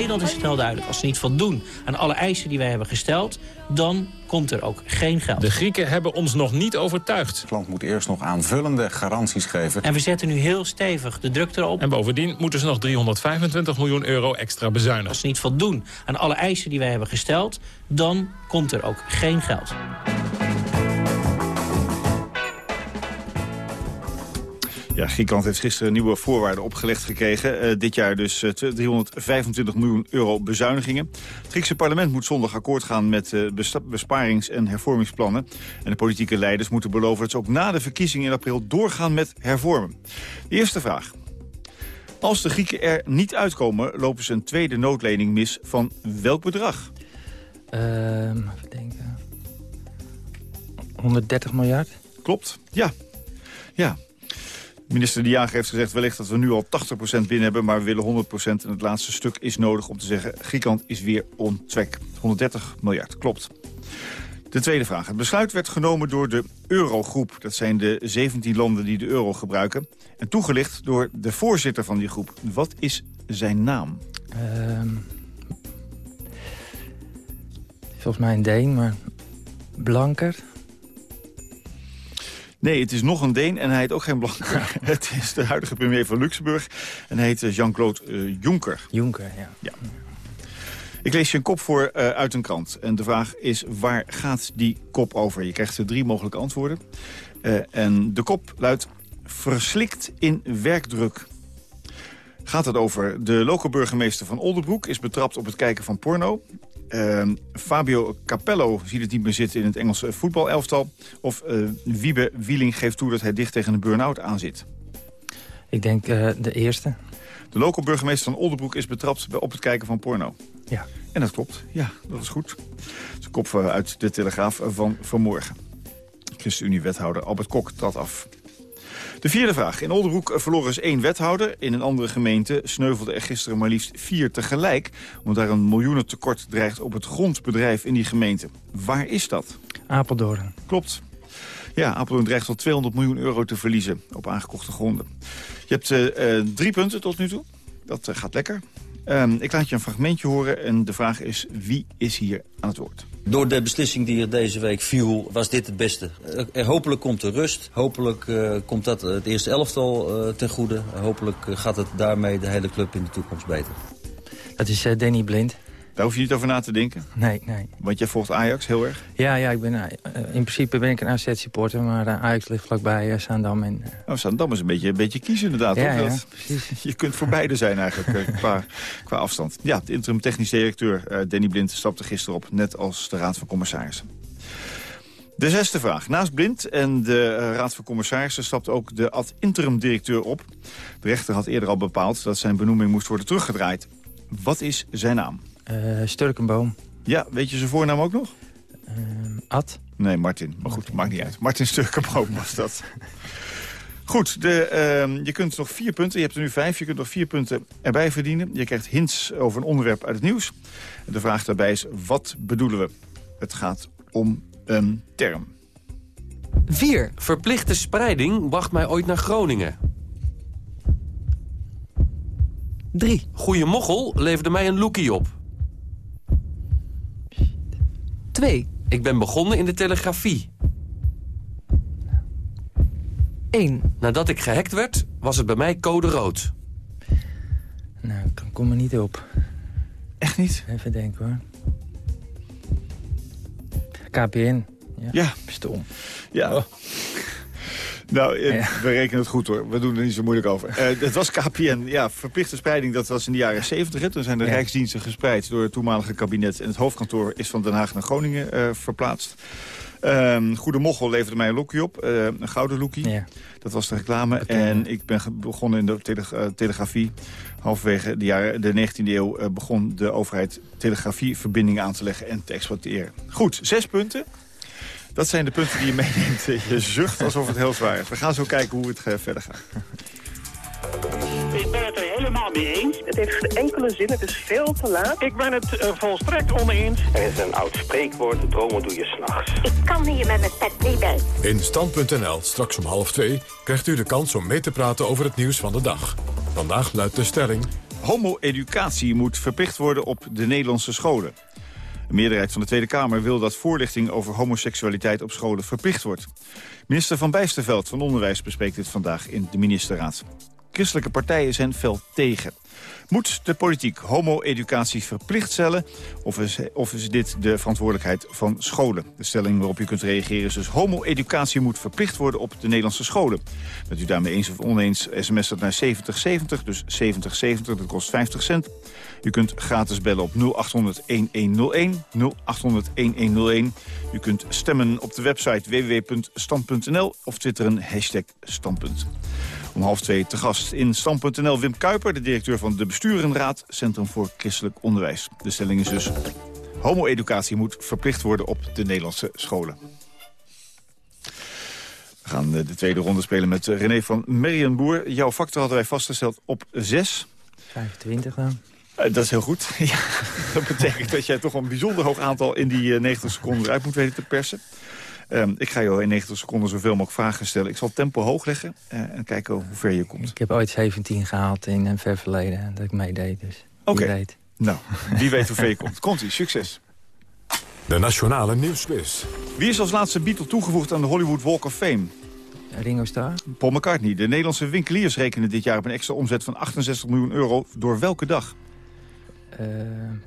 Nederland is het wel duidelijk. Als ze niet voldoen aan alle eisen die wij hebben gesteld... dan komt er ook geen geld. De Grieken hebben ons nog niet overtuigd. Het land moet eerst nog aanvullende garanties geven. En we zetten nu heel stevig de druk erop. En bovendien moeten ze nog 325 miljoen euro extra bezuinigen. Als ze niet voldoen aan alle eisen die wij hebben gesteld... dan komt er ook geen geld. Ja, Griekenland heeft gisteren nieuwe voorwaarden opgelegd gekregen. Eh, dit jaar dus eh, 325 miljoen euro bezuinigingen. Het Griekse parlement moet zondag akkoord gaan met eh, besparings- en hervormingsplannen. En de politieke leiders moeten beloven dat ze ook na de verkiezingen in april doorgaan met hervormen. De eerste vraag. Als de Grieken er niet uitkomen, lopen ze een tweede noodlening mis van welk bedrag? Ehm, even denken. 130 miljard? Klopt, ja. Ja. Minister De Jager heeft gezegd wellicht dat we nu al 80% binnen hebben... maar we willen 100% en het laatste stuk is nodig om te zeggen... Griekenland is weer on track. 130 miljard, klopt. De tweede vraag. Het besluit werd genomen door de Eurogroep. Dat zijn de 17 landen die de euro gebruiken. En toegelicht door de voorzitter van die groep. Wat is zijn naam? Ehm, volgens mij een Deen, maar Blanker. Nee, het is nog een Deen en hij heet ook geen Blanker. <laughs> het is de huidige premier van Luxemburg. En hij heet eh, Jean-Claude eh, Juncker. Juncker, ja. Ja. Ik lees je een kop voor eh, uit een krant. En de vraag is, waar gaat die kop over? Je krijgt er drie mogelijke antwoorden. En de kop luidt, verslikt in werkdruk. Gaat het over de lokale burgemeester van Oldenbroek... is betrapt op het kijken van porno. Eh, Fabio Capello ziet het niet meer zitten in het Engelse voetbalelftal. Of eh, Wiebe Wieling geeft toe dat hij dicht tegen een burn-out aanzit. Ik denk eh, de eerste. De lokale burgemeester van Oldenbroek is betrapt bij- op het kijken van porno. Ja. En dat klopt. Ja, dat is goed. Dat is een kop eh, uit de Telegraaf van vanmorgen. ChristenUnie-wethouder Albert Kok trad af. De vierde vraag. In Oldenbroek verloor eens één wethouder. In een andere gemeente sneuvelde er gisteren maar liefst vier tegelijk. Omdat daar een miljoenentekort dreigt op het grondbedrijf in die gemeente. Waar is dat? Apeldoorn. Klopt. Ja, Apeldoorn dreigt tot 200 miljoen euro te verliezen op aangekochte gronden. Je hebt eh, eh, drie punten tot nu toe. Dat eh, gaat lekker. Ehm, ik laat je een fragmentje horen en de vraag is wie is hier aan het woord? Door de beslissing die er deze week viel, was dit het beste. Eh, er- hopelijk komt er rust. Hopelijk eh, komt dat het eerste elftal eh, ten goede. Hopelijk eh, gaat het daarmee de hele club in de toekomst beter. Dat is eh, Danny Blind. Daar hoef je niet over na te denken. Nee, nee. Want jij volgt Ajax heel erg. Ja, ja ik ben, eh, in principe ben ik een AZ-supporter, maar eh, Ajax ligt vlakbij uh, Zaandam. En, Zandam is een beetje, een beetje kiezen inderdaad. Ja, toch? ja, Dat- precies. <laughs> Je kunt voor beide zijn eigenlijk qua, qua afstand. Ja, de interim technisch directeur Danny Blind stapte gisteren op. Net als de Raad van Commissarissen. De zesde vraag. Naast Blind en de Raad van Commissarissen stapte ook de ad-interim directeur op. De rechter had eerder al bepaald dat zijn benoeming moest worden teruggedraaid. Wat is zijn naam? Eh, Sturkenboom. Ja, weet je zijn voornaam ook nog? Ehm, Ad. Nee, Martin. Maar goed, maakt niet uit. Martin Sturkenboom was dat. Goed, de, ehm, je kunt nog vier punten. Je hebt er nu vijf. Je kunt nog vier punten erbij verdienen. Je krijgt hints over een onderwerp uit het nieuws. De vraag daarbij is, wat bedoelen we? Het gaat om een term. 4. Verplichte spreiding wacht mij ooit naar Groningen. 3. Goeie mochel leverde mij een lookie op. 2. Ik ben begonnen in de telegrafie. 1. Nadat ik gehackt werd, was het bij mij code rood. Nou, ik kom er niet op. Echt niet? Even denken hoor. KPN. Ja. Ja. Stom. Ja. Nou, eh, we rekenen het goed hoor. We doen er niet zo moeilijk over. Eh, het was KPN, ja, verplichte spreiding, dat was in de jaren 70. Hè. Toen zijn de Ja. rijksdiensten gespreid door het toenmalige kabinet. En het hoofdkantoor is van Den Haag naar Groningen eh, verplaatst. Ehm Goede Mochel leverde mij een loekie op, een gouden loekie. Ja. Dat was de reclame. En ik ben begonnen in de tele- telegrafie. Halverwege de, jaren, de 19e eeuw begon de overheid telegrafieverbindingen aan te leggen en te exploiteren. Goed, zes punten. Dat zijn de punten die je meeneemt. Je zucht alsof het heel zwaar is. We gaan zo kijken hoe het eh, verder gaat. Ik ben het er helemaal mee eens. Het heeft geen enkele zin, het is veel te laat. Ik ben het eh, volstrekt oneens. Er is een oud spreekwoord, dromen doe je s'nachts. Ik kan hier met mijn pet niet bij. In Stand.nl, straks om half twee, krijgt u de kans om mee te praten over het nieuws van de dag. Vandaag luidt de stelling... Homo-educatie moet verplicht worden op de Nederlandse scholen. Een meerderheid van de Tweede Kamer wil dat voorlichting over homoseksualiteit op scholen verplicht wordt. Minister Van Bijsterveld van Onderwijs bespreekt dit vandaag in de ministerraad. Christelijke partijen zijn fel tegen. Moet de politiek homo-educatie verplicht stellen... Of is, of is dit de verantwoordelijkheid van scholen? De stelling waarop u kunt reageren is dus... homo-educatie moet verplicht worden op de Nederlandse scholen. Bent u daarmee eens of oneens, sms dat naar 7070, dus 7070, dat kost 50 cent. U kunt gratis bellen op 0800-1101, 0800-1101. U kunt stemmen op de website www.stand.nl of twitteren hashtag standpunt. Om half twee te gast in Stand.nl Wim Kuiper, de directeur van de Besturenraad, Centrum voor Christelijk Onderwijs. De stelling is dus, homo-educatie moet verplicht worden op de Nederlandse scholen. We gaan eh, de tweede ronde spelen met eh, René van Merienboer. Jouw factor hadden wij vastgesteld op 6. 25 dan. Dat is heel goed. <laughs> ja, dat betekent dat jij toch een bijzonder hoog aantal in die eh, 90 seconden eruit moet weten te persen. Ehm, ik ga jou in 90 seconden zoveel mogelijk vragen stellen. Ik zal het tempo hoog leggen eh, en kijken hoe ver je komt. Ik heb ooit 17 gehaald in een ver verleden dat ik meedeed. Dus Oké. wie weet. Nou, wie weet hoe ver je <laughs> komt. Komt-ie, succes. De Nationale Nieuwsquiz. Wie is als laatste Beatle toegevoegd aan de Hollywood Walk of Fame? Ringo Starr? Paul McCartney. De Nederlandse winkeliers rekenen dit jaar op een extra omzet van 68 miljoen euro. Door welke dag? Eh,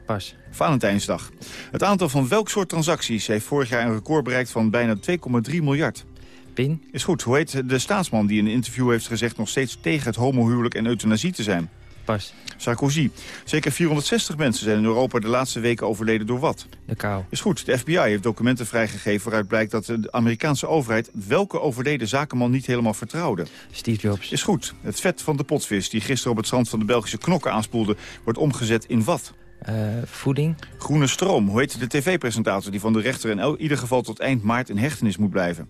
pas. Valentijnsdag. Het aantal van welk soort transacties heeft vorig jaar een record bereikt van bijna 2,3 miljard? Pin? Is goed. Hoe heet de staatsman die in een interview heeft gezegd nog steeds tegen het homohuwelijk en euthanasie te zijn? Pas. Sarkozy. Zeker 460 mensen zijn in Europa de laatste weken overleden door wat? De kou. Is goed. De FBI heeft documenten vrijgegeven waaruit blijkt dat de Amerikaanse overheid welke overleden zakenman niet helemaal vertrouwde. Steve Jobs. Is goed. Het vet van de potvis die gisteren op het strand van de Belgische knokken aanspoelde wordt omgezet in wat? Eh, voeding? Groene stroom. Hoe heet de tv-presentator die van de rechter in ieder geval tot eind maart in hechtenis moet blijven?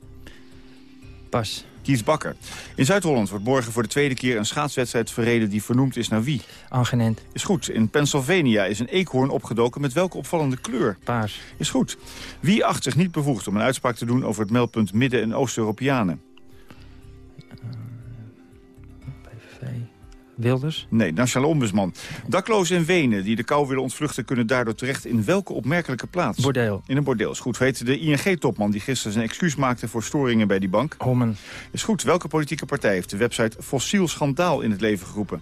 Pas. Kies Bakker. In Zuid-Holland wordt morgen voor de tweede keer een schaatswedstrijd verreden die vernoemd is naar wie? Angenent. Is goed. In Pennsylvania is een eekhoorn opgedoken met welke opvallende kleur? Paars. Is goed. Wie acht zich niet bevoegd om een uitspraak te doen over het meldpunt Midden- en Oost-Europeanen? Wilders? Nee, Nationale Ombudsman. Daklozen in Wenen die de kou willen ontvluchten... kunnen daardoor terecht in welke opmerkelijke plaats? Bordeel. In een bordeel, is goed. Weet de ING-topman die gisteren zijn excuus maakte... voor storingen bij die bank? Hommen. Is goed. Welke politieke partij heeft de website Fossiel Schandaal in het leven geroepen?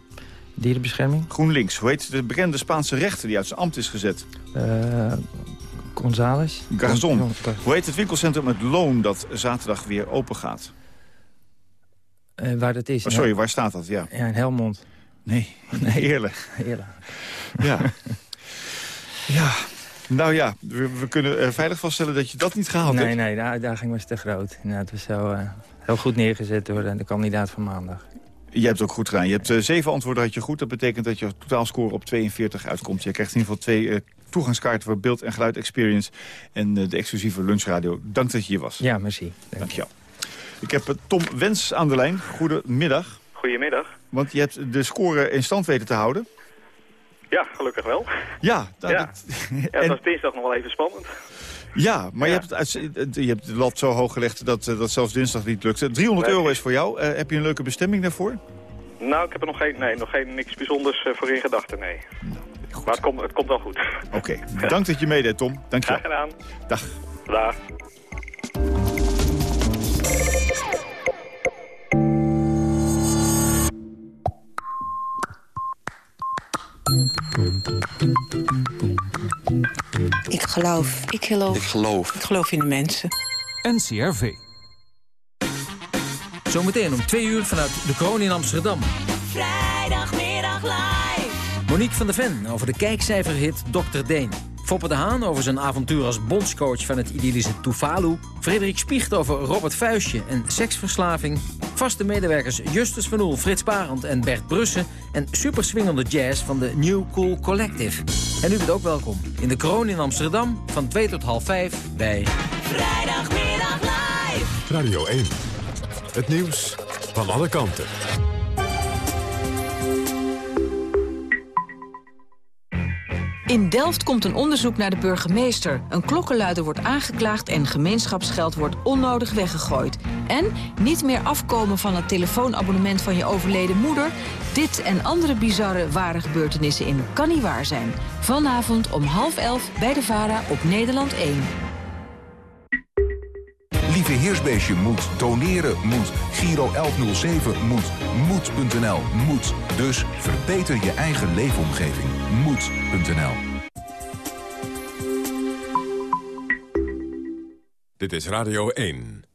Dierenbescherming? GroenLinks. Hoe heet de bekende Spaanse rechter die uit zijn ambt is gezet? Eh Gonzales? Garzon. Hoe heet het winkelcentrum Het Loon dat zaterdag weer open gaat? Eh, waar dat is? Oh, sorry, waar staat dat? Ja, Ja, in Helmond. Nee, <laughs> eerlijk. <laughs> Eerlijk. Ja. ja. Nou ja, we, we kunnen eh, veilig vaststellen dat je dat niet gehaald Nee, hebt. nee, de uitdaging was te groot. Nou, het was zo eh, heel goed neergezet door de, de kandidaat van maandag. Je hebt het ook goed gedaan. Je hebt zeven antwoorden had je goed. Dat betekent dat je totaalscore op 42 uitkomt. Je krijgt in ieder geval twee eh, toegangskaarten voor beeld- en geluid experience. En de exclusieve lunchradio. Dank dat je hier was. Ja, merci. Dank je wel. Ik heb eh, Tom Wens aan de lijn. Goedemiddag. Goedemiddag. Want je hebt de score in stand weten te houden. Ja, gelukkig wel. Ja, nou, ja. dat- ja, dat <laughs> is dinsdag nog wel even spannend. Ja, maar Je, hebt het je hebt de lat zo hoog gelegd dat, eh, dat zelfs dinsdag niet lukte. 300 Nee. euro is voor jou. Eh, heb je een leuke bestemming daarvoor? Nou, ik heb er nog geen, nee, nog geen niks bijzonders voor in gedachten, nee. maar het komt, het komt wel goed. Oké, dank dat je meedeed, Tom. Dank je Graag wel. gedaan. Dag. Dag. Ik geloof. Ik geloof. Ik geloof. Ik geloof in de mensen. NCRV. Zometeen om twee uur vanuit de Kroon in Amsterdam. Vrijdagmiddag live. Monique van der Ven over de kijkcijferhit Dr. Deen. Foppe de Haan over zijn avontuur als bondscoach van het idyllische Tuvalu. Frederik Spiecht over Robert Vuistje en seksverslaving. Vaste medewerkers Justus van Oel, Frits Barend en Bert Brussen. En superswingende jazz van de New Cool Collective. En u bent ook welkom in de Kroon in Amsterdam van 2 tot half 5 bij... Vrijdagmiddag live. Radio 1. Het nieuws van alle kanten. In Delft komt een onderzoek naar de burgemeester. Een klokkenluider wordt aangeklaagd en gemeenschapsgeld wordt onnodig weggegooid. En niet meer afkomen van het telefoonabonnement van je overleden moeder. Dit en andere bizarre ware gebeurtenissen in Kan Niet Waar Zijn. Vanavond om half elf bij de VARA op Nederland 1. Lieve Heersbeestje moet, doneren moet, Giro 1107 moet, moed.nl moet. Dus verbeter je eigen leefomgeving. Moed.nl Dit is Radio 1.